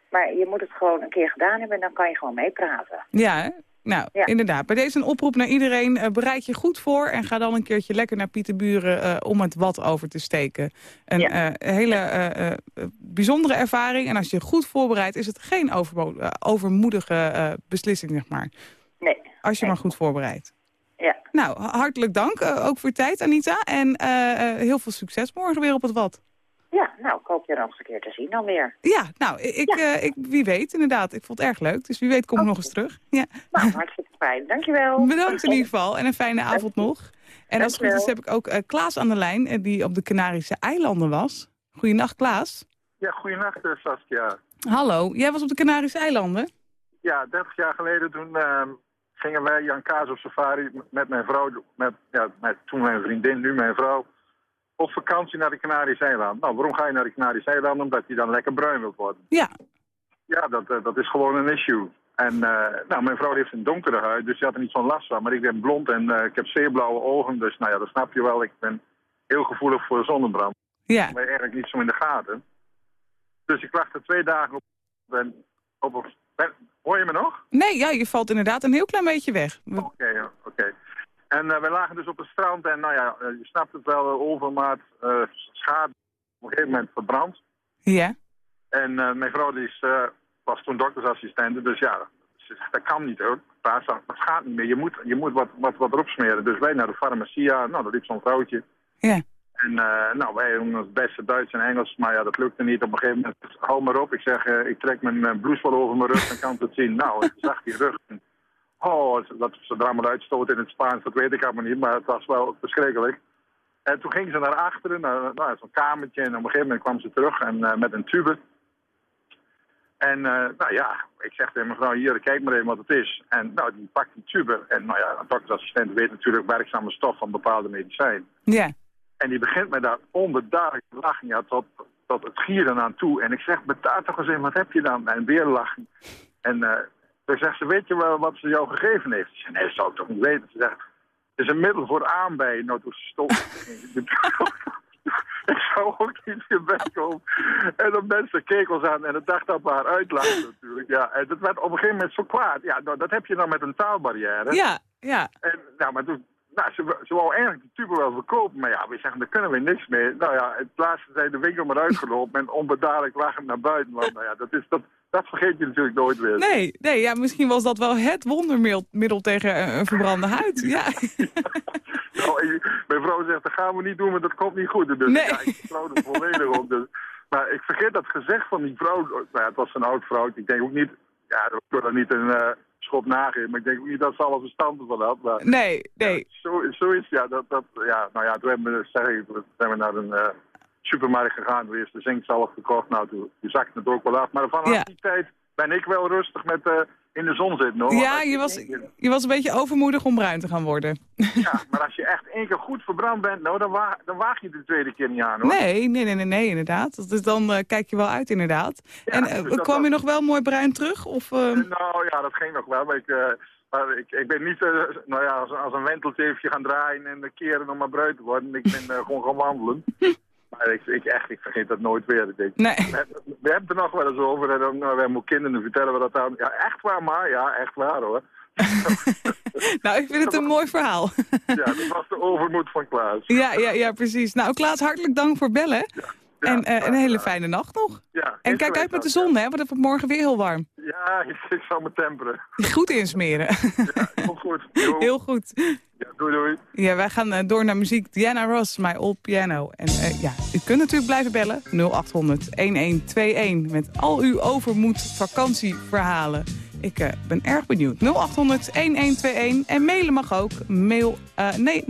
Speaker 7: Maar je moet het gewoon een keer gedaan hebben en dan kan je gewoon meepraten.
Speaker 3: Ja, hè? Nou,
Speaker 7: Ja.
Speaker 3: inderdaad. Bij deze een oproep naar iedereen. eh, bereid je goed voor en ga dan een keertje lekker naar Pieterburen eh, om het wat over te steken. Een
Speaker 7: Ja.
Speaker 3: eh, hele bijzondere ervaring. En als je goed voorbereidt, is het geen overmo- overmoedige beslissing, zeg maar.
Speaker 7: Nee.
Speaker 3: Als je
Speaker 7: Nee.
Speaker 3: maar goed voorbereidt.
Speaker 7: Ja,
Speaker 3: Nou, ha- hartelijk dank, ook voor je tijd, Anita. En heel veel succes morgen weer op het wat.
Speaker 7: Ja, nou, ik hoop je nog eens een keer te zien dan weer.
Speaker 3: Ja, nou, ik,
Speaker 7: Ja.
Speaker 3: eh, ik, wie weet inderdaad. Ik vond het erg leuk, dus wie weet kom ik nog eens terug. Ja.
Speaker 7: Nou, hartstikke fijn. Dankjewel.
Speaker 3: Bedankt in ieder geval en een fijne avond nog. En als het goed is heb ik ook eh, Klaas aan de lijn, eh, die op de Canarische eilanden was. Goedenacht, Klaas.
Speaker 8: Ja, goeienacht eh, Saskia.
Speaker 3: Hallo, jij was op de Canarische eilanden?
Speaker 8: Ja, 30 jaar geleden toen ehm, gingen wij Jan Kaas op safari met mijn vrouw, met, ja, met toen mijn vriendin, nu mijn vrouw, op vakantie naar de Canarische eilanden. Nou, waarom ga je naar de Canarische eilanden? Omdat je dan lekker bruin wilt worden.
Speaker 3: Ja.
Speaker 8: Ja, dat, eh, dat is gewoon een issue. En eh, nou, mijn vrouw heeft een donkere huid, dus die had er niet zo'n last van. Maar ik ben blond en eh, ik heb zeeblauwe ogen, dus nou ja, dat snap je wel. Ik ben heel gevoelig voor zonnebrand.
Speaker 3: Ja.
Speaker 8: Maar eigenlijk niet zo in de gaten. Dus ik lag er twee dagen op. Ben, op ben- hoor je me nog?
Speaker 3: Nee, ja, je valt inderdaad een heel klein beetje weg. We-
Speaker 8: Oké, oké. En eh, we lagen dus op het strand en nou ja, eh, je snapt het wel, eh, overmaat, eh, schade, op een gegeven moment verbrand.
Speaker 3: Ja.
Speaker 8: En mijn vrouw die is, was toen doktersassistente, dus ja, ze zegt, dat kan niet hoor. Paas, dat gaat niet meer, je moet, je moet wat, wat, wat erop smeren. Dus wij naar de farmacia, nou, dat liep zo'n vrouwtje.
Speaker 3: Ja.
Speaker 8: En nou, wij doen het beste Duits en Engels, maar ja, dat lukte niet. Op een gegeven moment, hou maar op. Ik zeg, ik trek mijn uh, blouse wel over mijn rug, dan kan het zien. Nou, ik zag die rug. Oh, dat ze er allemaal uitstoot in het Spaans, dat weet ik allemaal niet, maar het was wel verschrikkelijk. En toen ging ze naar achteren, naar, naar zo'n kamertje, en op een gegeven moment kwam ze terug en, eh, met een tube. En eh, nou ja, ik zeg tegen mevrouw, hier, kijk maar even wat het is. En nou, die pakt die tube. En nou ja, een doktersassistent weet natuurlijk werkzame stof van bepaalde medicijn.
Speaker 3: Ja.
Speaker 8: En die begint met dat onbedaard lachen, ja, tot, tot het gieren aan toe. En ik zeg, betaal toch eens in, wat heb je dan? En weer lachen. En eh toen zegt ze, weet je wel wat ze jou gegeven heeft? Ze zegt, nee, dat zou ik toch niet weten. Ze zegt, het is een middel voor aanbijen. Nou, toen stond ik zou ook niet in bed komen. En dan mensen keken ons aan en het dacht dat we haar uitlachen natuurlijk. Ja, en dat werd op een gegeven moment zo kwaad. Ja, nou, dat heb je dan met een taalbarrière.
Speaker 3: Ja, ja.
Speaker 8: En, nou, maar toen, nou, ze, ze wou eigenlijk die tube wel verkopen, maar ja, we zeggen, daar kunnen we niks mee. Nou ja, het laatste zijn de winkel maar uitgelopen en onbedaardelijk lachend naar buiten. Want nou ja, dat, is, dat, dat vergeet je natuurlijk nooit weer.
Speaker 3: Nee, nee ja, misschien was dat wel het wondermiddel tegen een verbrande huid. Ja.
Speaker 8: Nou, mijn vrouw zegt, dat gaan we niet doen, want dat komt niet goed. Dus
Speaker 3: Nee.
Speaker 8: ja, ik vertrouw er volledig op. Dus, maar ik vergeet dat gezegd van die vrouw. Nou ja, het was een oud vrouw. Ik denk ook niet, ja, ik wil er niet een eh, schop nageven, maar ik denk ook niet dat ze alle verstand van had. Maar,
Speaker 3: Nee, nee.
Speaker 8: Zo, zo is ja, dat, dat, ja, nou ja, toen hebben we, zeg ik, toen zijn we naar een eh, supermarkt gegaan, is de zinkzalf gekocht, nou toen, zakte het ook wel af. Maar vanaf
Speaker 3: Ja.
Speaker 8: die tijd ben ik wel rustig met eh, in de zon zitten hoor.
Speaker 3: Ja, je was, je was een beetje overmoedig om bruin te gaan worden.
Speaker 8: ja, maar als je echt één keer goed verbrand bent, nou, dan, wa dan waag je de tweede keer niet aan hoor.
Speaker 3: Nee, nee, nee, nee, nee inderdaad. Dus dan eh, kijk je wel uit, inderdaad. en eh,
Speaker 8: dus dat
Speaker 3: kwam je nog wel mooi bruin terug? Of,
Speaker 8: Nou ja, dat ging nog wel. Maar ik, maar ik, ik ben niet nou ja, als, als een wentelteefje gaan draaien en keren om maar bruin te worden. Ik ben gewoon gaan wandelen. Maar ik, ik, echt, ik vergeet dat nooit weer. Ik denk,
Speaker 3: Nee.
Speaker 8: we, we hebben het er nog wel eens over. En dan nou, wij moeten kinderen vertellen we dat dan. Ja, echt waar maar. Ja, echt waar hoor.
Speaker 3: nou, ik vind het een mooi verhaal.
Speaker 8: Ja, dat was de overmoed van Klaas.
Speaker 3: ja, ja, ja, precies. Nou, Klaas, hartelijk dank voor bellen. En eh, een hele fijne nacht nog.
Speaker 8: Ja,
Speaker 3: En kijk uit met de zon, hè, want het wordt morgen weer heel warm.
Speaker 8: Ja, ik, zal me temperen.
Speaker 3: Goed insmeren.
Speaker 8: Komt goed. Jo.
Speaker 3: Heel goed.
Speaker 8: Ja, doei doei.
Speaker 3: Ja, wij gaan eh, door naar muziek. Diana Ross, My Old Piano. En eh, ja, u kunt natuurlijk blijven bellen. 0800 1121 met al uw overmoed vakantieverhalen. Ik ben erg benieuwd. 0800 1121 en mailen mag ook. Mail, nee,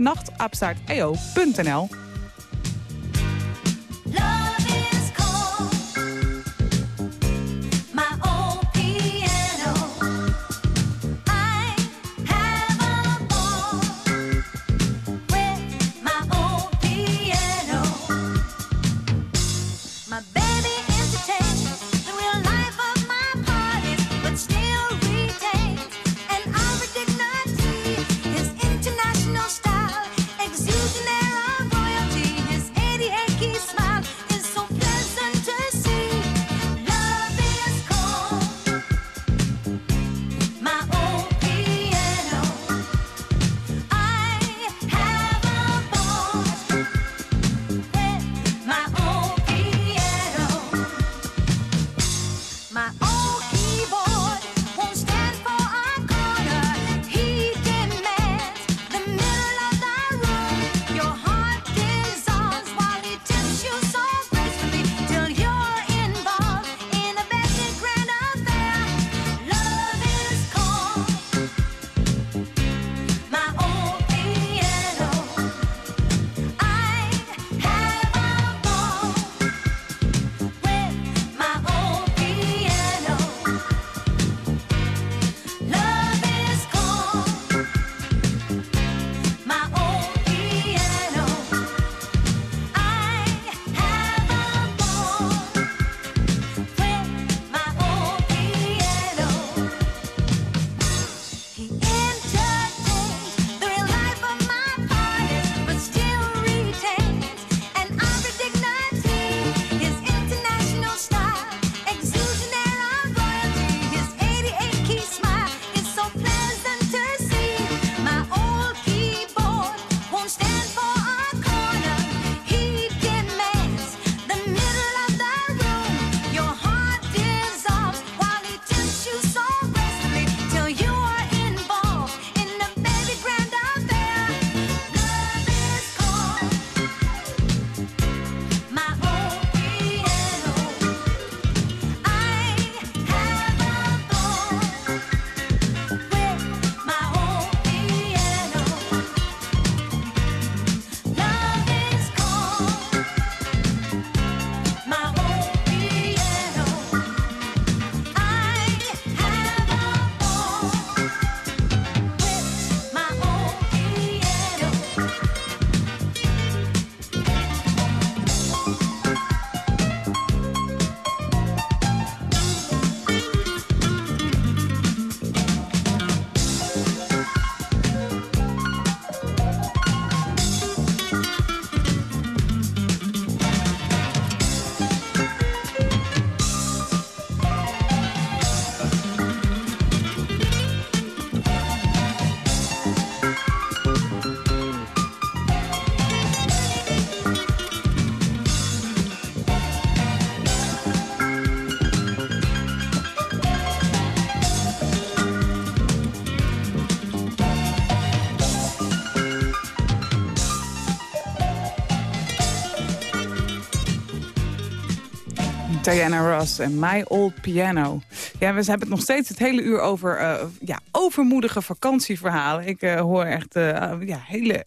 Speaker 3: Diana Ross en My Old Piano. Ja, we hebben het nog steeds het hele uur over eh, ja, overmoedige vakantieverhalen. Ik eh, hoor echt eh, ja, hele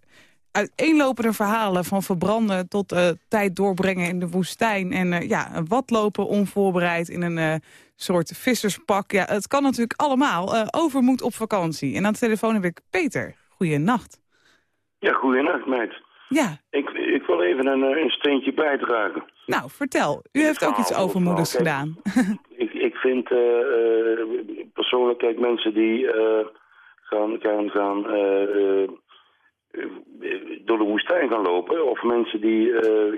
Speaker 3: uiteenlopende verhalen van verbranden tot tijd doorbrengen in de woestijn. En ja, wat lopen onvoorbereid in een soort visserspak. Ja, het kan natuurlijk allemaal. Overmoed op vakantie. En aan de telefoon heb ik Peter. Goeienacht.
Speaker 9: Ja, goeienacht, meid.
Speaker 3: Ja,
Speaker 9: Ik, ik wil even een, een steentje bijdragen.
Speaker 3: Nou, vertel. U heeft ook iets overmoedigs
Speaker 9: verhaal.
Speaker 3: gedaan.
Speaker 9: Ik, ik vind eh, eh, persoonlijk, kijk, mensen die eh, gaan, gaan, gaan door de woestijn gaan lopen... of mensen die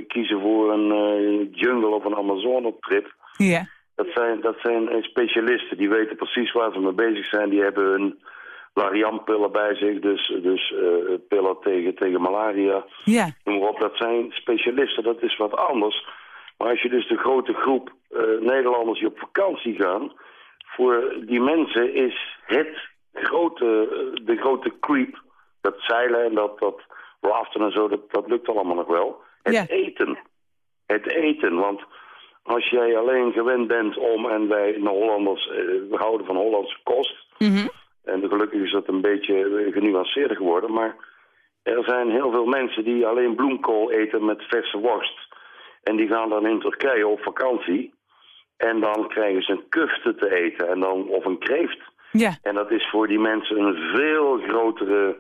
Speaker 9: kiezen voor een jungle of een Amazone-trip...
Speaker 3: ja,
Speaker 9: Dat zijn, dat zijn specialisten, die weten precies waar ze mee bezig zijn. Die hebben hun Lariampillen bij zich, dus, dus eh, pillen tegen, tegen malaria.
Speaker 3: ja,
Speaker 9: Noem maar op, dat zijn specialisten, dat is wat anders. Maar als je dus de grote groep eh, Nederlanders die op vakantie gaan... voor die mensen is het grote, eh, de grote creep, dat zeilen en dat, dat raften en zo, dat, dat lukt allemaal nog wel. Het
Speaker 3: Ja.
Speaker 9: eten. Het eten, want als jij alleen gewend bent om, en wij de Hollanders, we houden van Hollandse kost...
Speaker 3: mhm,
Speaker 9: En gelukkig is dat een beetje genuanceerder geworden. Maar er zijn heel veel mensen die alleen bloemkool eten met verse worst. En die gaan dan in Turkije op vakantie. En dan krijgen ze een kufte te eten. En dan, of een kreeft.
Speaker 3: ja,
Speaker 9: En dat is voor die mensen een veel grotere...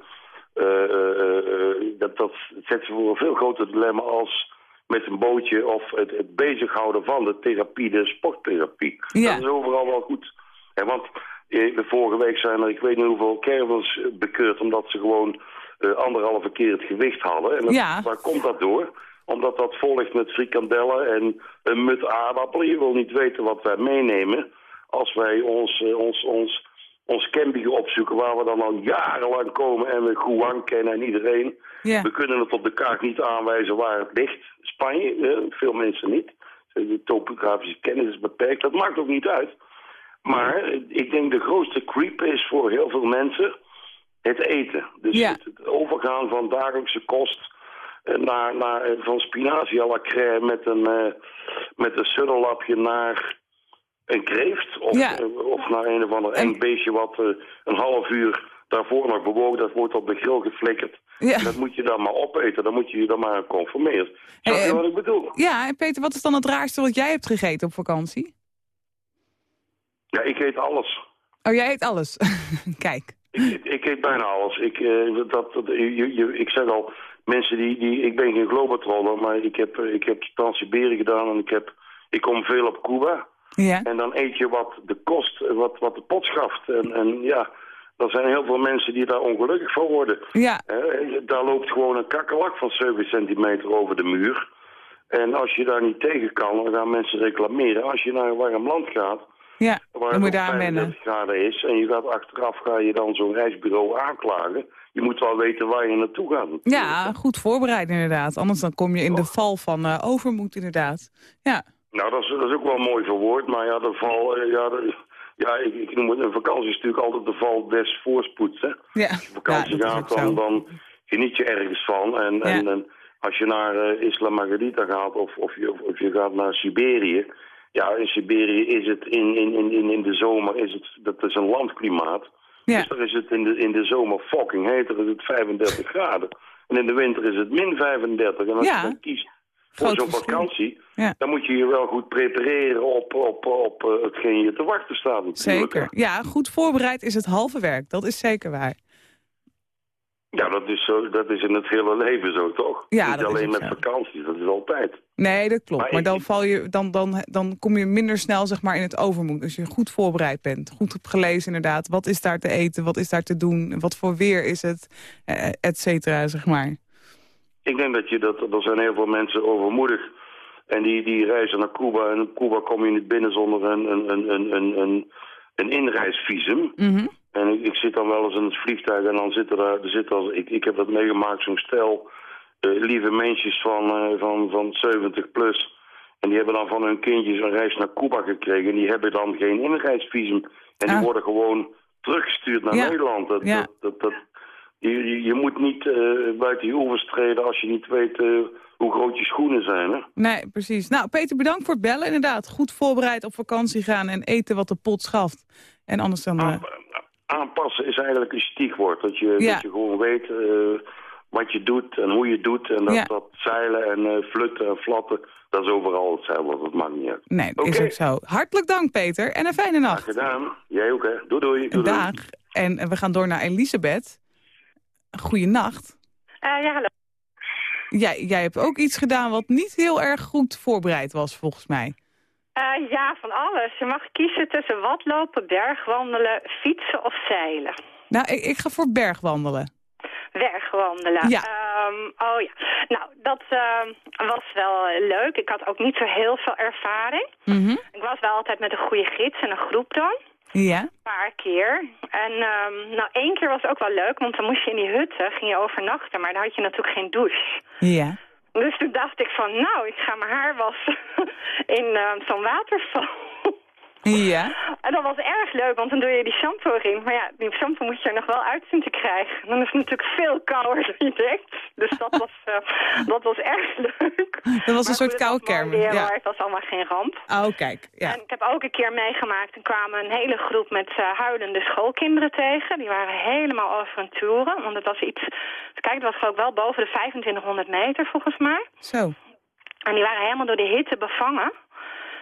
Speaker 9: eh, eh, eh, dat, dat zet ze voor een veel groter dilemma als met een bootje... of het, het bezighouden van de therapie, de sporttherapie.
Speaker 3: Ja.
Speaker 9: Dat is overal wel goed. En want de vorige week zijn er, ik weet niet hoeveel caravans bekeurd... omdat ze gewoon eh, anderhalve keer het gewicht hadden. En dat-
Speaker 3: Ja.
Speaker 9: waar komt dat door? Omdat dat vol ligt met frikandellen en een mut aardappelen. Je wil niet weten wat wij meenemen als wij ons, eh, ons, ons, ons camping opzoeken... waar we dan al jarenlang komen en we Guang kennen en iedereen.
Speaker 3: ja.
Speaker 9: We kunnen het op de kaart niet aanwijzen waar het ligt. Spanje, eh, veel mensen niet. De topografische kennis is beperkt, dat maakt ook niet uit. Maar ik denk de grootste creep is voor heel veel mensen het eten. Dus
Speaker 3: Ja.
Speaker 9: het, overgaan van dagelijkse kost eh, naar, naar, eh, van spinazie à la crème met een, eh, met een sudderlapje naar een kreeft. Of,
Speaker 3: Ja.
Speaker 9: of naar een of ander
Speaker 3: En-
Speaker 9: eng beestje wat een half uur daarvoor nog bewogen. Dat wordt op de grill geflikkerd.
Speaker 3: Ja.
Speaker 9: Dat moet je dan maar opeten. Dan moet je je dan maar conformeren. Snap je
Speaker 3: Eh,
Speaker 9: wat ik bedoel?
Speaker 3: Ja, en Peter, wat is dan het raarste wat jij hebt gegeten op vakantie?
Speaker 9: Ja, ik eet alles.
Speaker 3: Oh, jij eet alles. Kijk.
Speaker 9: Ik, eet- ik eet bijna alles. Ik, eh, dat, dat, je, je- ik zeg al, mensen die, die... Ik ben geen globetroller, maar ik heb, eh, ik heb Trans-Siberië gedaan en ik, heb, ik kom veel op Cuba.
Speaker 3: Ja,
Speaker 9: En dan eet je wat de kost, eh, wat, wat de pot schaft. En, en ja, er zijn heel veel mensen die daar ongelukkig van worden.
Speaker 3: ja,
Speaker 9: daar loopt gewoon een kakkelak van 7 centimeter over de muur. En als je daar niet tegen kan, dan gaan mensen reclameren. Als je naar een warm land gaat,
Speaker 3: ja.
Speaker 9: waar
Speaker 3: Dan moet je daar wennen.
Speaker 9: 35 graden is... en je gaat achteraf ga je dan zo'n reisbureau aanklagen... je moet wel weten waar je naartoe gaat.
Speaker 3: Ja, goed voorbereid inderdaad. Anders dan kom je in de val van eh, overmoed inderdaad. Ja,
Speaker 9: Nou, dat is, dat is ook wel mooi verwoord, maar ja, de val... eh, Ja, de- ja ik, ik noem het, een vakantie is natuurlijk altijd de val des voorspoeds, hè.
Speaker 3: ja.
Speaker 9: Als je vakantie
Speaker 3: ja,
Speaker 9: gaat, dan, dan geniet je ergens van. En, en,
Speaker 3: Ja.
Speaker 9: en als je naar eh, Isla Margarita gaat of, of, je, of je gaat naar Siberië... Ja, in Siberië is het in, in, in, in- in de zomer, is het, dat is een landklimaat.
Speaker 3: Ja.
Speaker 9: Dus daar is het in de, in de zomer fucking heet, dan is het 35 graden. En in de winter is het min 35. En als
Speaker 3: Ja.
Speaker 9: je dan kiest voor zo'n vakantie,
Speaker 3: Ja.
Speaker 9: dan moet je je wel goed prepareren op, op, op eh, hetgeen je te wachten staat natuurlijk.
Speaker 3: Zeker. Ja, goed voorbereid is het halve werk. Dat is zeker waar.
Speaker 9: Ja, dat is, zo, dat is in het hele leven zo, toch?
Speaker 3: Ja,
Speaker 9: Niet
Speaker 3: dat
Speaker 9: alleen met vakanties, dat is altijd.
Speaker 3: Nee, dat klopt.
Speaker 9: Maar
Speaker 3: dan, val je, dan, dan, dan kom je minder snel zeg maar, in het overmoed. Als je goed voorbereid bent. Goed hebt gelezen inderdaad. Wat is daar te eten? Wat is daar te doen? Wat voor weer is het? Eh, et cetera, zeg maar.
Speaker 9: Ik denk dat je dat, er zijn heel veel mensen overmoedig. En die, die reizen naar Cuba. En in Cuba kom je niet binnen zonder een, een, een, een, een, een, een inreisvisum.
Speaker 3: Mhm.
Speaker 9: En ik, ik zit dan wel eens in het vliegtuig en dan zit er, daar- er zit als, ik, ik heb dat meegemaakt, zo'n stel eh, lieve mensjes van, eh, van, van 70 plus. En die hebben dan van hun kindjes een reis naar Cuba gekregen. En die hebben dan geen inreisvisum. En die
Speaker 3: Ah.
Speaker 9: worden gewoon teruggestuurd naar
Speaker 3: Ja.
Speaker 9: Nederland. Dat,
Speaker 3: Ja.
Speaker 9: dat, dat, dat- je, je, moet niet eh, buiten je oevers treden als je niet weet eh, hoe groot je schoenen zijn. Hè?
Speaker 3: Nee, precies. Nou, Peter, bedankt voor het bellen. Inderdaad, goed voorbereid op vakantie gaan en eten wat de pot schaft. En anders dan... eh,
Speaker 9: Aanpassen is eigenlijk een stiekwoord. Dat je,
Speaker 3: Ja.
Speaker 9: dat je gewoon weet eh, wat je doet en hoe je het doet. En dat,
Speaker 3: Ja.
Speaker 9: dat zeilen en eh, flutten en flappen, dat is overal hetzelfde. Dat maakt niet uit.
Speaker 3: nee, dat is
Speaker 9: Oké.
Speaker 3: ook zo. Hartelijk dank, Peter. En een fijne nacht.
Speaker 9: Gedaan. Jij ook, hè? Doei, doei. doei, doei.
Speaker 3: Dag. En eh, we gaan door naar Elisabeth. Goeienacht.
Speaker 10: Eh, ja, hallo.
Speaker 3: Jij, jij hebt ook iets gedaan wat niet heel erg goed voorbereid was, volgens mij.
Speaker 10: Eh, ja, van alles. Je mag kiezen tussen watlopen, bergwandelen, fietsen of zeilen.
Speaker 3: Nou, ik, ik ga voor bergwandelen.
Speaker 10: Bergwandelen.
Speaker 3: Ja.
Speaker 10: Ehm, oh ja. Nou, dat ehm, was wel leuk. Ik had ook niet zo heel veel ervaring.
Speaker 3: Mhm.
Speaker 10: Ik was wel altijd met een goede gids en een groep dan.
Speaker 3: Ja.
Speaker 10: Een paar keer. En ehm, nou, één keer was ook wel leuk, want dan moest je in die hutten, ging je overnachten, maar dan had je natuurlijk geen douche.
Speaker 3: Ja.
Speaker 10: Dus toen dacht ik van, nou, ik ga mijn haar wassen in ehm, zo'n waterval.
Speaker 3: Ja.
Speaker 10: En dat was erg leuk, want dan doe je die shampoo erin. Maar ja, die shampoo moet je er nog wel uit zien te krijgen. Dan is het natuurlijk veel kouder dan je denkt. Dus dat was, eh, dat was erg leuk.
Speaker 3: Dat was een
Speaker 10: Maar
Speaker 3: soort
Speaker 10: weer,
Speaker 3: Ja.
Speaker 10: hoor. Het was allemaal geen ramp.
Speaker 3: Oh, kijk. Ja.
Speaker 10: En ik heb ook een keer meegemaakt, er kwamen een hele groep met eh, huilende schoolkinderen tegen. Die waren helemaal over een toeren, want het was iets... Kijk, het was geloof ik wel boven de 2500 meter volgens mij.
Speaker 3: Zo.
Speaker 10: En die waren helemaal door de hitte bevangen.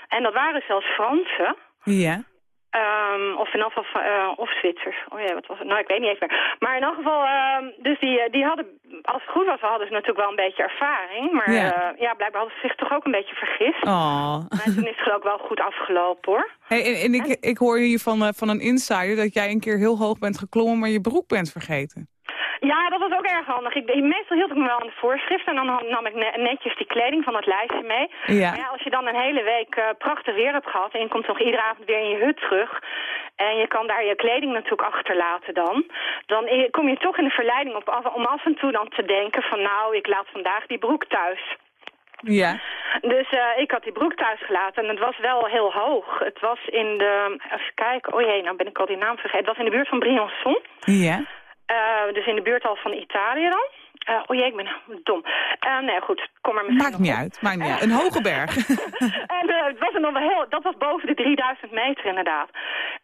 Speaker 10: En dat waren zelfs Fransen.
Speaker 3: Ja.
Speaker 10: Ehm, of in elk geval, eh, of Zwitsers. Oh ja, wat was het? Nou, ik weet niet eens meer. Maar in elk geval, ehm, dus die, eh, die hadden, als het goed was, hadden ze natuurlijk wel een beetje ervaring. Maar
Speaker 3: Ja.
Speaker 10: ja, ja blijkbaar hadden ze zich toch ook een beetje vergist.
Speaker 3: Oh.
Speaker 10: Maar toen is het ik wel goed afgelopen, hoor.
Speaker 3: Hey, en, en ik, ik hoor hier van, eh, van een insider dat jij een keer heel hoog bent geklommen, maar je broek bent vergeten.
Speaker 10: Ja, dat was ook erg handig. Ik, meestal hield ik me wel aan de voorschriften en dan nam- ik ne- netjes die kleding van het lijstje mee.
Speaker 3: Ja.
Speaker 10: Maar ja, als je dan een hele week eh, prachtig weer hebt gehad en je komt nog iedere avond weer in je hut terug en je kan daar je kleding natuurlijk achterlaten dan, dan kom je toch in de verleiding op, af- om af en toe dan te denken van nou, ik laat vandaag die broek thuis.
Speaker 3: Ja.
Speaker 10: Dus eh, ik had die broek thuis gelaten en het was wel heel hoog. Het was in de, even kijken, oh jee, nou ben ik al die naam vergeten. Het was in de buurt van Briançon.
Speaker 3: Ja.
Speaker 10: Eh, dus in de buurt al van Italië dan. Eh, oh jee, ik ben dom. Eh, nee, goed, kom er misschien
Speaker 3: Maakt niet uit. Maakt niet uit. Een hoge berg.
Speaker 10: en het was nog wel heel, dat was boven de 3000 meter inderdaad.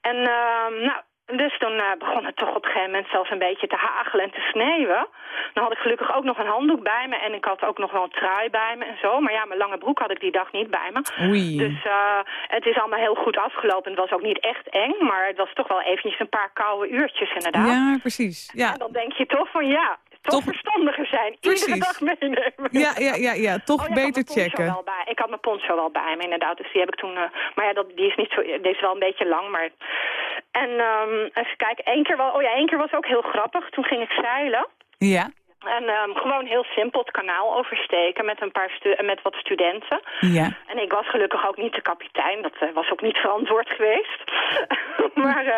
Speaker 10: En ehm, nou, dus toen eh, begon het toch op een gegeven moment zelfs een beetje te hagelen en te sneeuwen. Dan had ik gelukkig ook nog een handdoek bij me en ik had ook nog wel een trui bij me en zo. Maar ja, mijn lange broek had ik die dag niet bij me.
Speaker 3: Oei.
Speaker 10: Dus eh, het is allemaal heel goed afgelopen. Het was ook niet echt eng, maar het was toch wel eventjes een paar koude uurtjes inderdaad.
Speaker 3: Ja, precies. Ja.
Speaker 10: En dan denk je toch van ja, toch, verstandiger zijn. Iedere dag meenemen.
Speaker 3: Ja, ja, ja, ja. Toch
Speaker 10: Oh ja, had
Speaker 3: beter checken.
Speaker 10: Wel bij. Ik had mijn poncho wel bij me, inderdaad. Dus die heb ik toen... eh, maar ja, dat, die is niet zo... Die is wel een beetje lang, maar... En ehm, even kijken. Eén keer wel... Oh ja, één keer was ook heel grappig. Toen ging ik zeilen.
Speaker 3: Ja.
Speaker 10: En ehm, gewoon heel simpel het kanaal oversteken met, een paar met wat studenten.
Speaker 3: Ja.
Speaker 10: En ik was gelukkig ook niet de kapitein. Dat eh, was ook niet verantwoord geweest. maar, eh,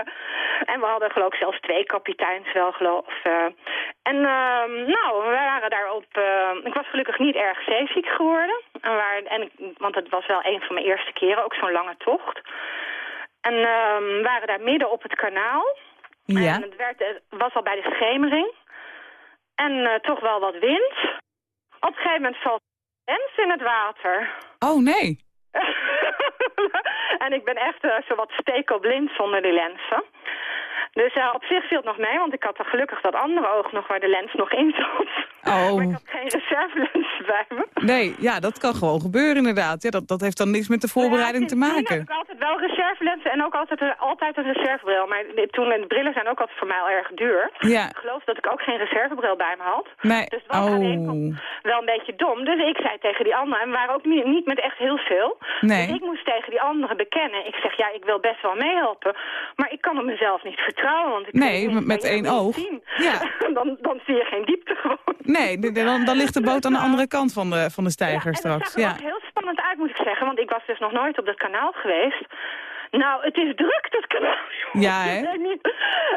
Speaker 10: en we hadden geloof ik zelfs twee kapiteins wel geloof eh. En ehm, nou, we waren daar op... eh, ik was gelukkig niet erg zeeziek geworden. En waar, en, ik- want het was wel een van mijn eerste keren, ook zo'n lange tocht. En ehm, we waren daar midden op het kanaal.
Speaker 3: Ja.
Speaker 10: En het werd, het was al bij de schemering. En eh, toch wel wat wind. Op een gegeven moment valt een lens in het water.
Speaker 3: Oh, nee.
Speaker 10: en ik ben echt eh, zo wat stekelblind zonder die lenzen. Dus eh, op zich viel het nog mee, want ik had dan gelukkig dat andere oog nog waar de lens nog in zat.
Speaker 3: Oh.
Speaker 10: Maar ik had geen reservelens bij me.
Speaker 3: Nee, ja, dat kan gewoon gebeuren inderdaad. Ja, dat, dat heeft dan niks met de voorbereiding te
Speaker 10: Toen
Speaker 3: maken.
Speaker 10: heb ik altijd wel reservelenzen en ook altijd, een- altijd een reservebril. Maar toen de brillen zijn ook altijd voor mij al erg duur.
Speaker 3: Ja.
Speaker 10: Ik geloof dat ik ook geen reservebril bij me had.
Speaker 3: Nee.
Speaker 10: Dus het was aan
Speaker 3: Oh.
Speaker 10: wel een beetje dom. Dus ik zei tegen die anderen, en we waren ook niet, niet met echt heel veel.
Speaker 3: Nee.
Speaker 10: Dus ik moest tegen die anderen bekennen. Ik zeg, ja, ik wil best wel meehelpen. Maar ik kan op mezelf niet vertrouwen. Want ik
Speaker 3: Nee, met- één oog. Ja.
Speaker 10: dan, dan zie je geen diepte gewoon.
Speaker 3: Nee, dan, dan ligt de boot aan de andere kant van de, van de steiger
Speaker 10: en
Speaker 3: straks.
Speaker 10: er
Speaker 3: Ja.
Speaker 10: ook heel spannend uit, moet ik zeggen. Want ik was dus nog nooit op dat kanaal geweest. Nou, het is druk, dat kanaal.
Speaker 3: Ja, hè?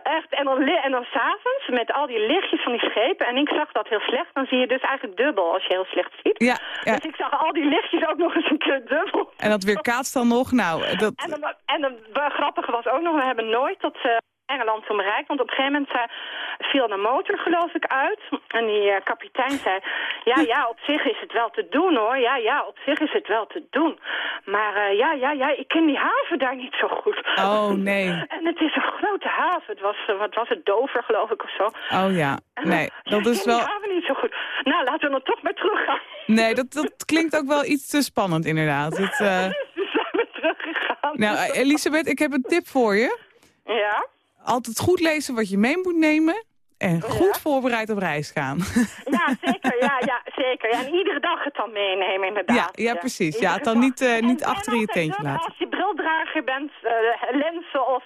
Speaker 10: Echt. En dan, en dan s'avonds met al die lichtjes van die schepen. En ik zag dat heel slecht. Dan zie je dus eigenlijk dubbel als je heel slecht ziet.
Speaker 3: Ja, ja.
Speaker 10: Dus ik zag al die lichtjes ook nog eens een keer dubbel.
Speaker 3: En dat weer kaatst dan nog. Nou, dat,
Speaker 10: En, dan, en dan, het grappige was ook nog, we hebben nooit tot eh, Engeland toen bereikt. Want op een gegeven moment viel de motor geloof ik uit. En die eh, kapitein zei, ja, ja, op zich is het wel te doen hoor. Ja, ja, op zich is het wel te doen. Maar eh, ja, ja, ja, ik ken die haven daar niet zo goed.
Speaker 3: Oh, nee.
Speaker 10: En het is een grote haven. Het was, eh, wat was het, Dover geloof ik of zo.
Speaker 3: Oh ja, nee, dat
Speaker 10: ik
Speaker 3: is
Speaker 10: ken
Speaker 3: wel...
Speaker 10: die haven niet zo goed. Nou, laten we dan toch maar teruggaan.
Speaker 3: Nee, dat, dat klinkt ook wel iets te spannend inderdaad. Het,
Speaker 10: Dus zijn we teruggegaan.
Speaker 3: Nou, Elisabeth, ik heb een tip voor je.
Speaker 10: Ja?
Speaker 3: Altijd goed lezen wat je mee moet nemen. En goed voorbereid op reis gaan.
Speaker 10: Ja, zeker. Ja, ja, zeker. Ja, en iedere dag het dan meenemen, inderdaad.
Speaker 3: Ja, ja, precies. Ja, dan niet, eh, niet achter je teentje
Speaker 10: Dan
Speaker 3: laten.
Speaker 10: Als je brildrager bent, eh, lenzen of,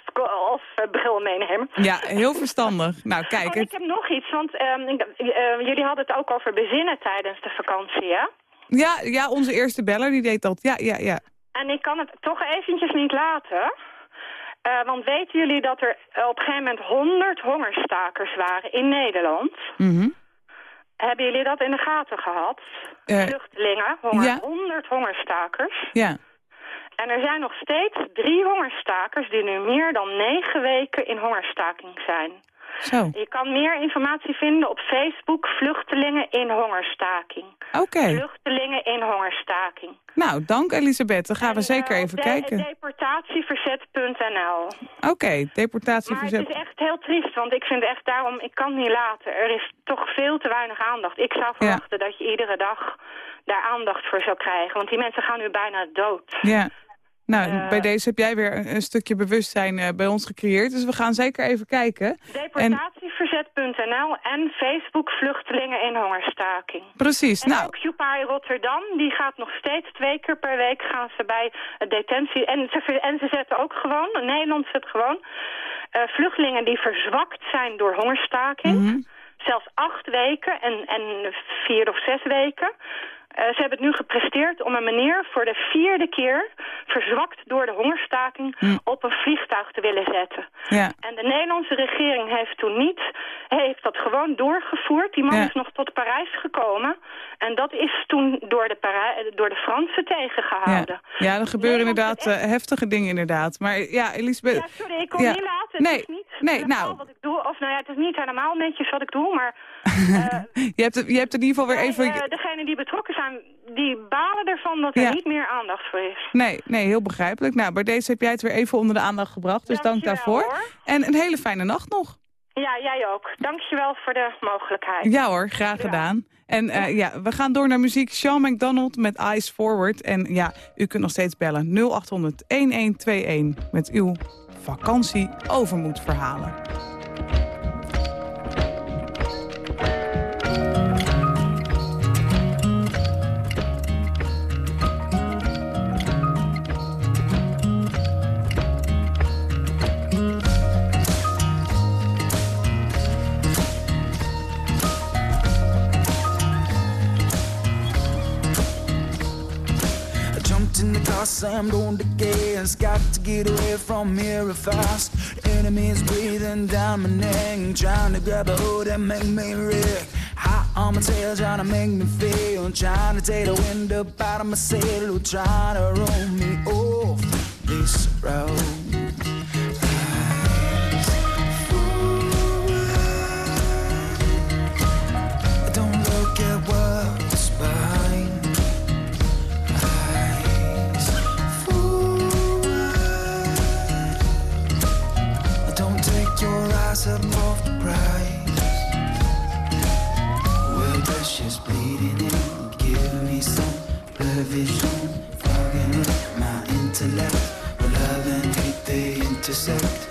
Speaker 10: of eh, bril meenemen.
Speaker 3: Ja, heel verstandig. Nou, kijk.
Speaker 10: Oh, ik
Speaker 3: Het,
Speaker 10: heb nog iets, want ehm, ik- eh, jullie hadden het ook over bezinnen tijdens de vakantie, hè?
Speaker 3: ja, ja, onze eerste beller die deed dat. Ja, ja, ja.
Speaker 10: En ik kan het toch eventjes niet laten. Eh, want weten jullie dat er op een gegeven moment 100 hongerstakers waren in Nederland?
Speaker 3: Mhm.
Speaker 10: Hebben jullie dat in de gaten gehad?
Speaker 3: Eh,
Speaker 10: Vluchtelingen, honger,
Speaker 3: ja.
Speaker 10: 100 hongerstakers.
Speaker 3: Ja.
Speaker 10: En er zijn nog steeds drie hongerstakers die nu meer dan negen weken in hongerstaking zijn.
Speaker 3: Zo.
Speaker 10: Je kan meer informatie vinden op Facebook Vluchtelingen in hongerstaking.
Speaker 3: Oké.
Speaker 10: Vluchtelingen in hongerstaking.
Speaker 3: Nou, dank Elisabeth. Dan gaan we zeker
Speaker 10: Eh,
Speaker 3: even
Speaker 10: de-
Speaker 3: kijken.
Speaker 10: Deportatieverzet.nl
Speaker 3: Oké, deportatieverzet.
Speaker 10: Maar het is echt heel triest, want ik vind echt daarom, ik kan het niet laten. Er is toch veel te weinig aandacht. Ik zou verwachten dat je iedere dag daar aandacht voor zou krijgen. Want die mensen gaan nu bijna dood.
Speaker 3: Ja. Nou,
Speaker 10: Eh.
Speaker 3: bij deze heb jij weer een, stukje bewustzijn eh, bij ons gecreëerd. Dus we gaan zeker even kijken. En
Speaker 10: Deportatieverzet.nl en Facebook Vluchtelingen in hongerstaking.
Speaker 3: precies,
Speaker 10: En
Speaker 3: nou,
Speaker 10: Occupy Rotterdam, die gaat nog steeds twee keer per week gaan ze bij detentie. En ze, en ze zetten ook gewoon, Nederland zet gewoon, eh, vluchtelingen die verzwakt zijn door hongerstaking.
Speaker 3: Mhm.
Speaker 10: Zelfs acht weken en, en vier of zes weken. Eh, ze hebben het nu gepresteerd om een meneer voor de vierde keer, verzwakt door de hongerstaking, op een vliegtuig te willen zetten.
Speaker 3: ja.
Speaker 10: En de Nederlandse regering heeft toen niet, heeft dat gewoon doorgevoerd. Die man
Speaker 3: Ja.
Speaker 10: is nog tot Parijs gekomen. En dat is toen door de, Parij- door de Fransen tegengehouden.
Speaker 3: Ja, ja er gebeuren inderdaad eh, heftige dingen inderdaad. Maar ja, Elisabeth...
Speaker 10: Ja, sorry, ik kon
Speaker 3: ja.
Speaker 10: niet laten. Het
Speaker 3: Nee,
Speaker 10: is niet
Speaker 3: nee, nou,
Speaker 10: wat ik doe. Of nou ja, het is niet helemaal netjes wat ik doe, maar
Speaker 3: je hebt, je hebt in ieder geval weer even...
Speaker 10: eh, degenen die betrokken zijn, die balen ervan dat er
Speaker 3: Ja.
Speaker 10: niet meer aandacht voor is.
Speaker 3: Nee, nee, heel begrijpelijk. Nou, bij deze heb jij het weer even onder de aandacht gebracht. Dus dank daarvoor.
Speaker 10: hoor.
Speaker 3: En een hele fijne nacht nog.
Speaker 10: Ja, jij ook. Dankjewel voor de mogelijkheid.
Speaker 3: Ja hoor, graag gedaan. En eh, ja, we gaan door naar muziek. Sean McDonald met Eyes Forward. En ja, u kunt nog steeds bellen 0800 1121 met uw vakantie
Speaker 11: slammed on the gas. Got to get away from here fast. Enemy's breathing down my neck, trying to grab a hold and make me wreck. Hot on my tail, trying to make me feel. Trying to take the wind up out of my sail, trying to roll me off this road. Up the prize. Well, that's just bleeding in, giving me some blurred vision, fogging up my intellect. Well, love and hate they intersect.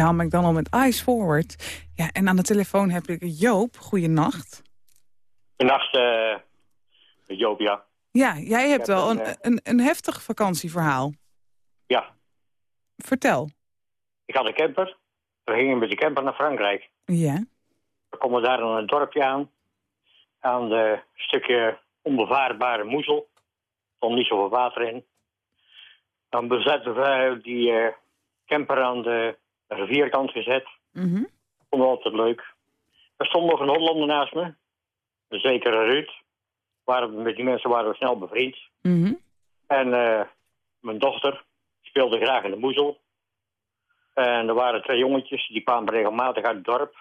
Speaker 3: Speciaal McDonald met Ice Forward. Ja, en aan de telefoon heb ik Joop. Goeienacht.
Speaker 12: Nacht, eh Joop, ja.
Speaker 3: Ja, jij hebt
Speaker 12: heb
Speaker 3: wel
Speaker 12: een,
Speaker 3: een,
Speaker 12: eh,
Speaker 3: een, een heftig vakantieverhaal.
Speaker 12: Ja,
Speaker 3: Vertel.
Speaker 12: ik had een camper. We gingen met de camper naar Frankrijk.
Speaker 3: Ja.
Speaker 12: We komen daar aan een dorpje aan. Aan de stukje onbevaarbare moezel. Er niet zoveel water in. Dan bezetten we die eh, camper aan de rivierkant gezet.
Speaker 3: Mhm.
Speaker 12: Vond ik altijd leuk. Er stond nog een Hollander naast me. Een zekere Ruud. Waren met die mensen waren we snel bevriend.
Speaker 3: Mhm.
Speaker 12: En eh, mijn dochter speelde graag in de moezel. En er waren twee jongetjes, die kwamen regelmatig uit het dorp.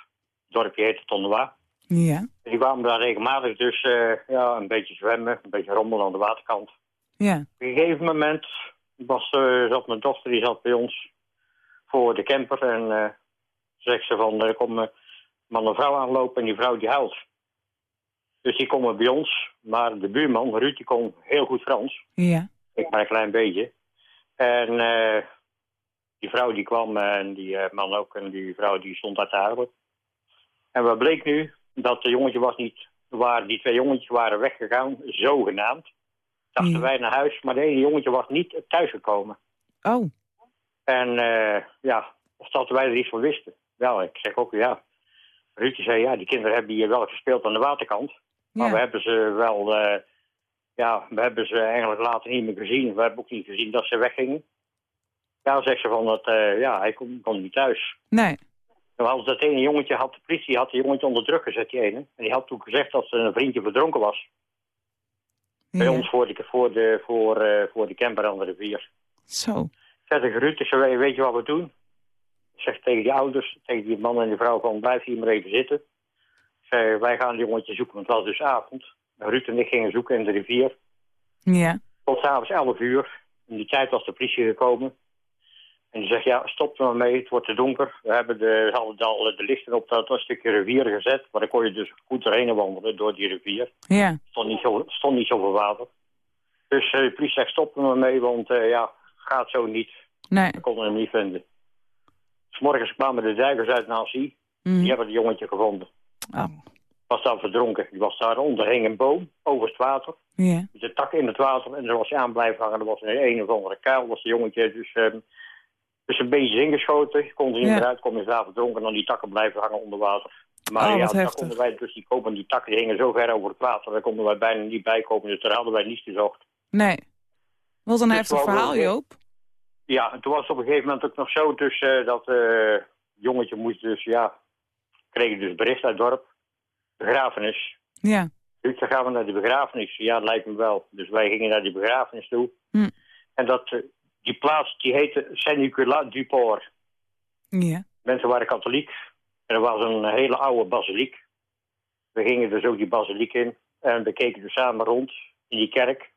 Speaker 12: Het dorpje heette Tondois.
Speaker 3: Ja.
Speaker 12: Die kwamen daar regelmatig dus eh, ja, een beetje zwemmen, een beetje rommelen aan de waterkant.
Speaker 3: Ja.
Speaker 12: Op een gegeven moment was, eh, zat mijn dochter, die zat bij ons voor de camper. En eh zegt ze van, er komt een man en vrouw aanlopen en die vrouw die huilt. Dus die komen bij ons. Maar de buurman, Ruud, die kon heel goed Frans.
Speaker 3: Ja.
Speaker 12: Ik maar een klein beetje. En eh, die vrouw die kwam en die eh, man ook. En die vrouw die stond daar te huilen. En wat bleek nu? Dat de jongetje was niet... Waar, die twee jongetjes waren weggegaan, zogenaamd. Dachten
Speaker 3: Ja.
Speaker 12: wij naar huis. Maar de ene jongetje was niet thuisgekomen.
Speaker 3: Oh.
Speaker 12: En eh, ja, of dat wij er iets van wisten. Ja, ik zeg ook ja. Ruudje zei ja, die kinderen hebben hier wel gespeeld aan de waterkant. Maar
Speaker 3: Ja.
Speaker 12: we hebben ze wel, eh, ja, we hebben ze eigenlijk later niet meer gezien. We hebben ook niet gezien dat ze weggingen. Ja, zegt ze van dat, eh, ja, hij kon, kon niet thuis.
Speaker 3: Nee.
Speaker 12: Hadden dat ene jongetje, had de politie had die jongetje onder druk gezet, die ene. En die had toen gezegd dat een vriendje verdronken was. Bij ons voor de, voor, de, voor, voor de camper aan de rivier.
Speaker 3: Zo.
Speaker 12: Zet ik Ruud, ik zei, weet je wat we doen? Ik zeg tegen die ouders, tegen die man en die vrouw van blijf hier maar even zitten. Ik zei, wij gaan die jongetje zoeken, want het was dus avond. Ruud en ik gingen zoeken in de rivier.
Speaker 3: Ja.
Speaker 12: Tot s'avonds 11 uur. In die tijd was de politie gekomen. En die zegt, ja, stop er maar mee, het wordt te donker. We hebben de, hadden al de lichten op dat, stukje rivier gezet. Maar dan kon je dus goed doorheen wandelen door die rivier.
Speaker 3: Ja.
Speaker 12: Stond niet, zo, stond niet zoveel water. Dus eh, de politie zegt, stop er maar mee, want eh, ja, gaat zo niet.
Speaker 3: Nee.
Speaker 12: We konden hem niet vinden. S morgens kwamen de duikers uit Nancy.
Speaker 3: Mhm.
Speaker 12: Die hebben het jongetje gevonden.
Speaker 3: Oh.
Speaker 12: Was daar verdronken. Die was daar onder, hing een boom over het water.
Speaker 3: Ja.
Speaker 12: Met de tak in het water. En daar was hij aan blijven hangen. Er was een, een of andere kuil. was de jongetje dus, ehm dus een beetje ingeschoten. Kon er niet
Speaker 3: Ja.
Speaker 12: meer uit. Kon hij daar verdronken. En dan die takken blijven hangen onder water. Maar
Speaker 3: Oh,
Speaker 12: ja, daar konden wij dus die kopen. Die takken die hingen zo ver over het water. Daar konden wij bijna niet bij komen. Dus daar hadden wij niet gezocht.
Speaker 3: Nee. Wat een heftig verhaal, Joop.
Speaker 12: Ja, en toen was het op een gegeven moment ook nog zo dus, eh, dat eh jongetje moest dus, ja, kreeg dus bericht uit het dorp. Begrafenis.
Speaker 3: Ja.
Speaker 12: Dus dan gaan we naar die begrafenis. Ja, dat lijkt me wel. Dus wij gingen naar die begrafenis toe.
Speaker 3: Hm.
Speaker 12: En dat, eh, die plaats die heette Saint-Nicolas du Port.
Speaker 3: Ja.
Speaker 12: Mensen waren katholiek. En er was een hele oude basiliek. We gingen dus ook die basiliek in. En we keken dus samen rond in die kerk.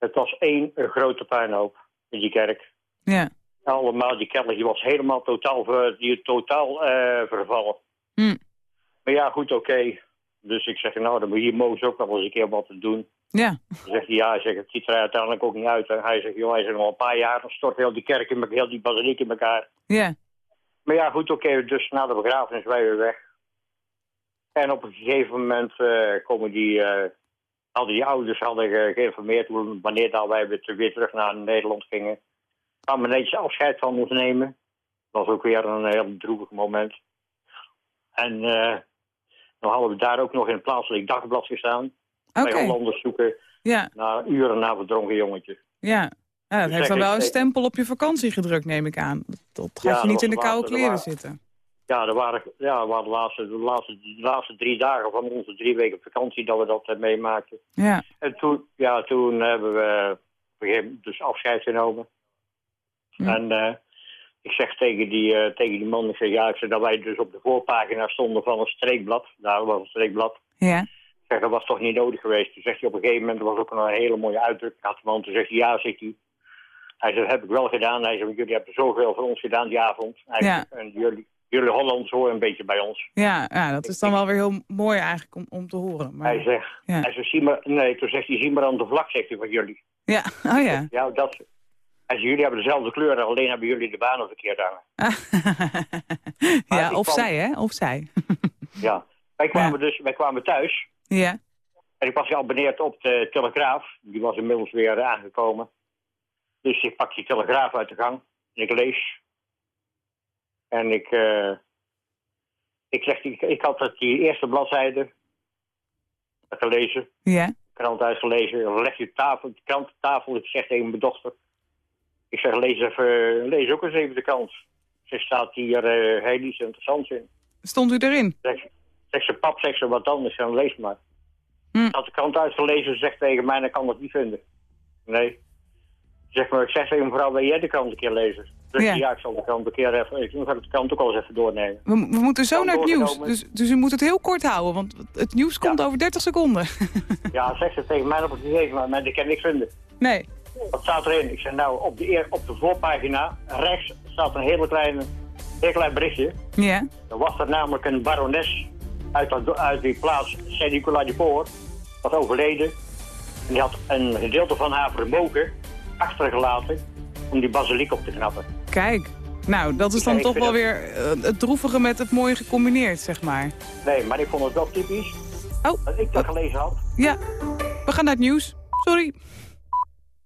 Speaker 12: Het was één grote puinhoop in die kerk.
Speaker 3: Ja.
Speaker 12: Allemaal, die kelder die was helemaal totaal, ver, die, totaal eh, vervallen.
Speaker 3: Hm.
Speaker 12: Maar ja, goed, oké. Dus ik zeg, nou, dan moet hier mogen ze ook nog wel eens een keer wat te doen.
Speaker 3: Ja.
Speaker 12: Dan zegt hij, ja, hij zegt, het ziet er uiteindelijk ook niet uit. En hij zegt, joh, hij zegt, nog een paar jaar, dan stort heel die kerk, in, elkaar, heel die basiliek in elkaar.
Speaker 3: Ja.
Speaker 12: Maar ja, goed, oké, dus na de begrafenis wij weer weg. En op een gegeven moment eh, komen die, eh, hadden die ouders hadden ge- geïnformeerd wanneer dan wij weer, weer terug naar Nederland gingen. Kwamen netjes afscheid van ons nemen. Dat was ook weer een heel droevig moment. En eh, dan hadden we daar ook nog in het plaatselijk dagblad gestaan.
Speaker 3: Oké.
Speaker 12: Bij Hollanders zoeken
Speaker 3: Ja.
Speaker 12: naar uren na verdronken jongetje.
Speaker 3: Ja. Ja, dat
Speaker 12: Dus
Speaker 3: heeft dan wel een stempel op je vakantie gedrukt, neem ik aan. Dat gaat
Speaker 12: Ja,
Speaker 3: je niet in de koude kleren
Speaker 12: er
Speaker 3: zitten.
Speaker 12: Ja, er waren, ja, we hadden de laatste, de, laatste, de laatste drie dagen van onze drie weken vakantie dat we dat eh, meemaakten.
Speaker 3: Ja.
Speaker 12: En toen, ja, toen hebben we dus afscheid genomen. En eh, ik zeg tegen die, eh, tegen die man, ik zeg, ja, ik zeg dat wij dus op de voorpagina stonden van een streekblad. Daar was een streekblad.
Speaker 3: Ja.
Speaker 12: Ik zeg, dat was toch niet nodig geweest. Toen zegt hij op een gegeven moment, er was ook een hele mooie uitdrukking. Had de man, toen zegt hij, ja, zegt hij. Hij zegt, dat heb ik wel gedaan. Hij zegt, jullie hebben zoveel voor ons gedaan die avond. Hij
Speaker 3: Ja.
Speaker 12: zegt, en jullie, jullie Hollanders horen een beetje bij ons.
Speaker 3: Ja, ja, dat is dan wel weer heel mooi eigenlijk om, om te horen. Maar...
Speaker 12: Hij zegt,
Speaker 3: Ja.
Speaker 12: hij zegt zie maar, nee, toen zegt hij, zie maar aan de vlak, zegt hij van jullie.
Speaker 3: Ja, oh ja.
Speaker 12: Ja, dat. En jullie hebben dezelfde kleuren, alleen hebben jullie de banen verkeerd hangen.
Speaker 3: ja, of
Speaker 12: kwam-
Speaker 3: zij, hè? Of zij.
Speaker 12: Ja. Wij kwamen dus wij kwamen thuis.
Speaker 3: ja.
Speaker 12: En ik was geabonneerd op de Telegraaf. Die was inmiddels weer aangekomen. Dus ik pak die Telegraaf uit de gang. En ik lees. En ik... eh, ik, zeg, ik, ik had het, die eerste bladzijde gelezen.
Speaker 3: Ja.
Speaker 12: krant uitgelezen. Leg je tafel, de krant op tafel. Ik zeg tegen mijn dochter. Ik zeg, lees, even, lees ook eens even de krant. Ze staat hier eh heel iets interessants in.
Speaker 3: Stond u erin?
Speaker 12: Zeg, zeg ze, pap, zeg ze, wat dan? Ik zeg, lees maar.
Speaker 3: Hm.
Speaker 12: Had de krant uitgelezen, ze zegt tegen mij, dan kan het niet vinden. Nee. Zeg maar, ik zeg tegen mevrouw, wil jij de krant een keer lezen? Dus
Speaker 3: Ja.
Speaker 12: ja. ik zal de krant een keer even, ik ga de krant ook al eens even doornemen.
Speaker 3: We, we moeten zo naar het nieuws. Dus, dus u moet het heel kort houden, want het nieuws komt over 30 seconden.
Speaker 12: Ja, zegt ze tegen mij op een gegeven moment, ik kan niks vinden.
Speaker 3: nee.
Speaker 12: Wat staat erin? Ik zeg nou, op de, op de voorpagina, rechts, staat een hele kleine, heel klein berichtje.
Speaker 3: Ja.
Speaker 12: Er was er namelijk een barones uit, dat, uit die plaats Saint-Nicolas de Poort, was overleden. En die had een gedeelte van haar vermogen achtergelaten om die basiliek op te knappen.
Speaker 3: Kijk. Nou, dat is dan toch wel
Speaker 12: dat-
Speaker 3: weer eh, het droevige met het mooie gecombineerd, zeg maar.
Speaker 12: Nee, maar ik vond het wel typisch
Speaker 3: Oh.
Speaker 12: dat ik dat gelezen had.
Speaker 3: Ja, we gaan naar het nieuws. Sorry.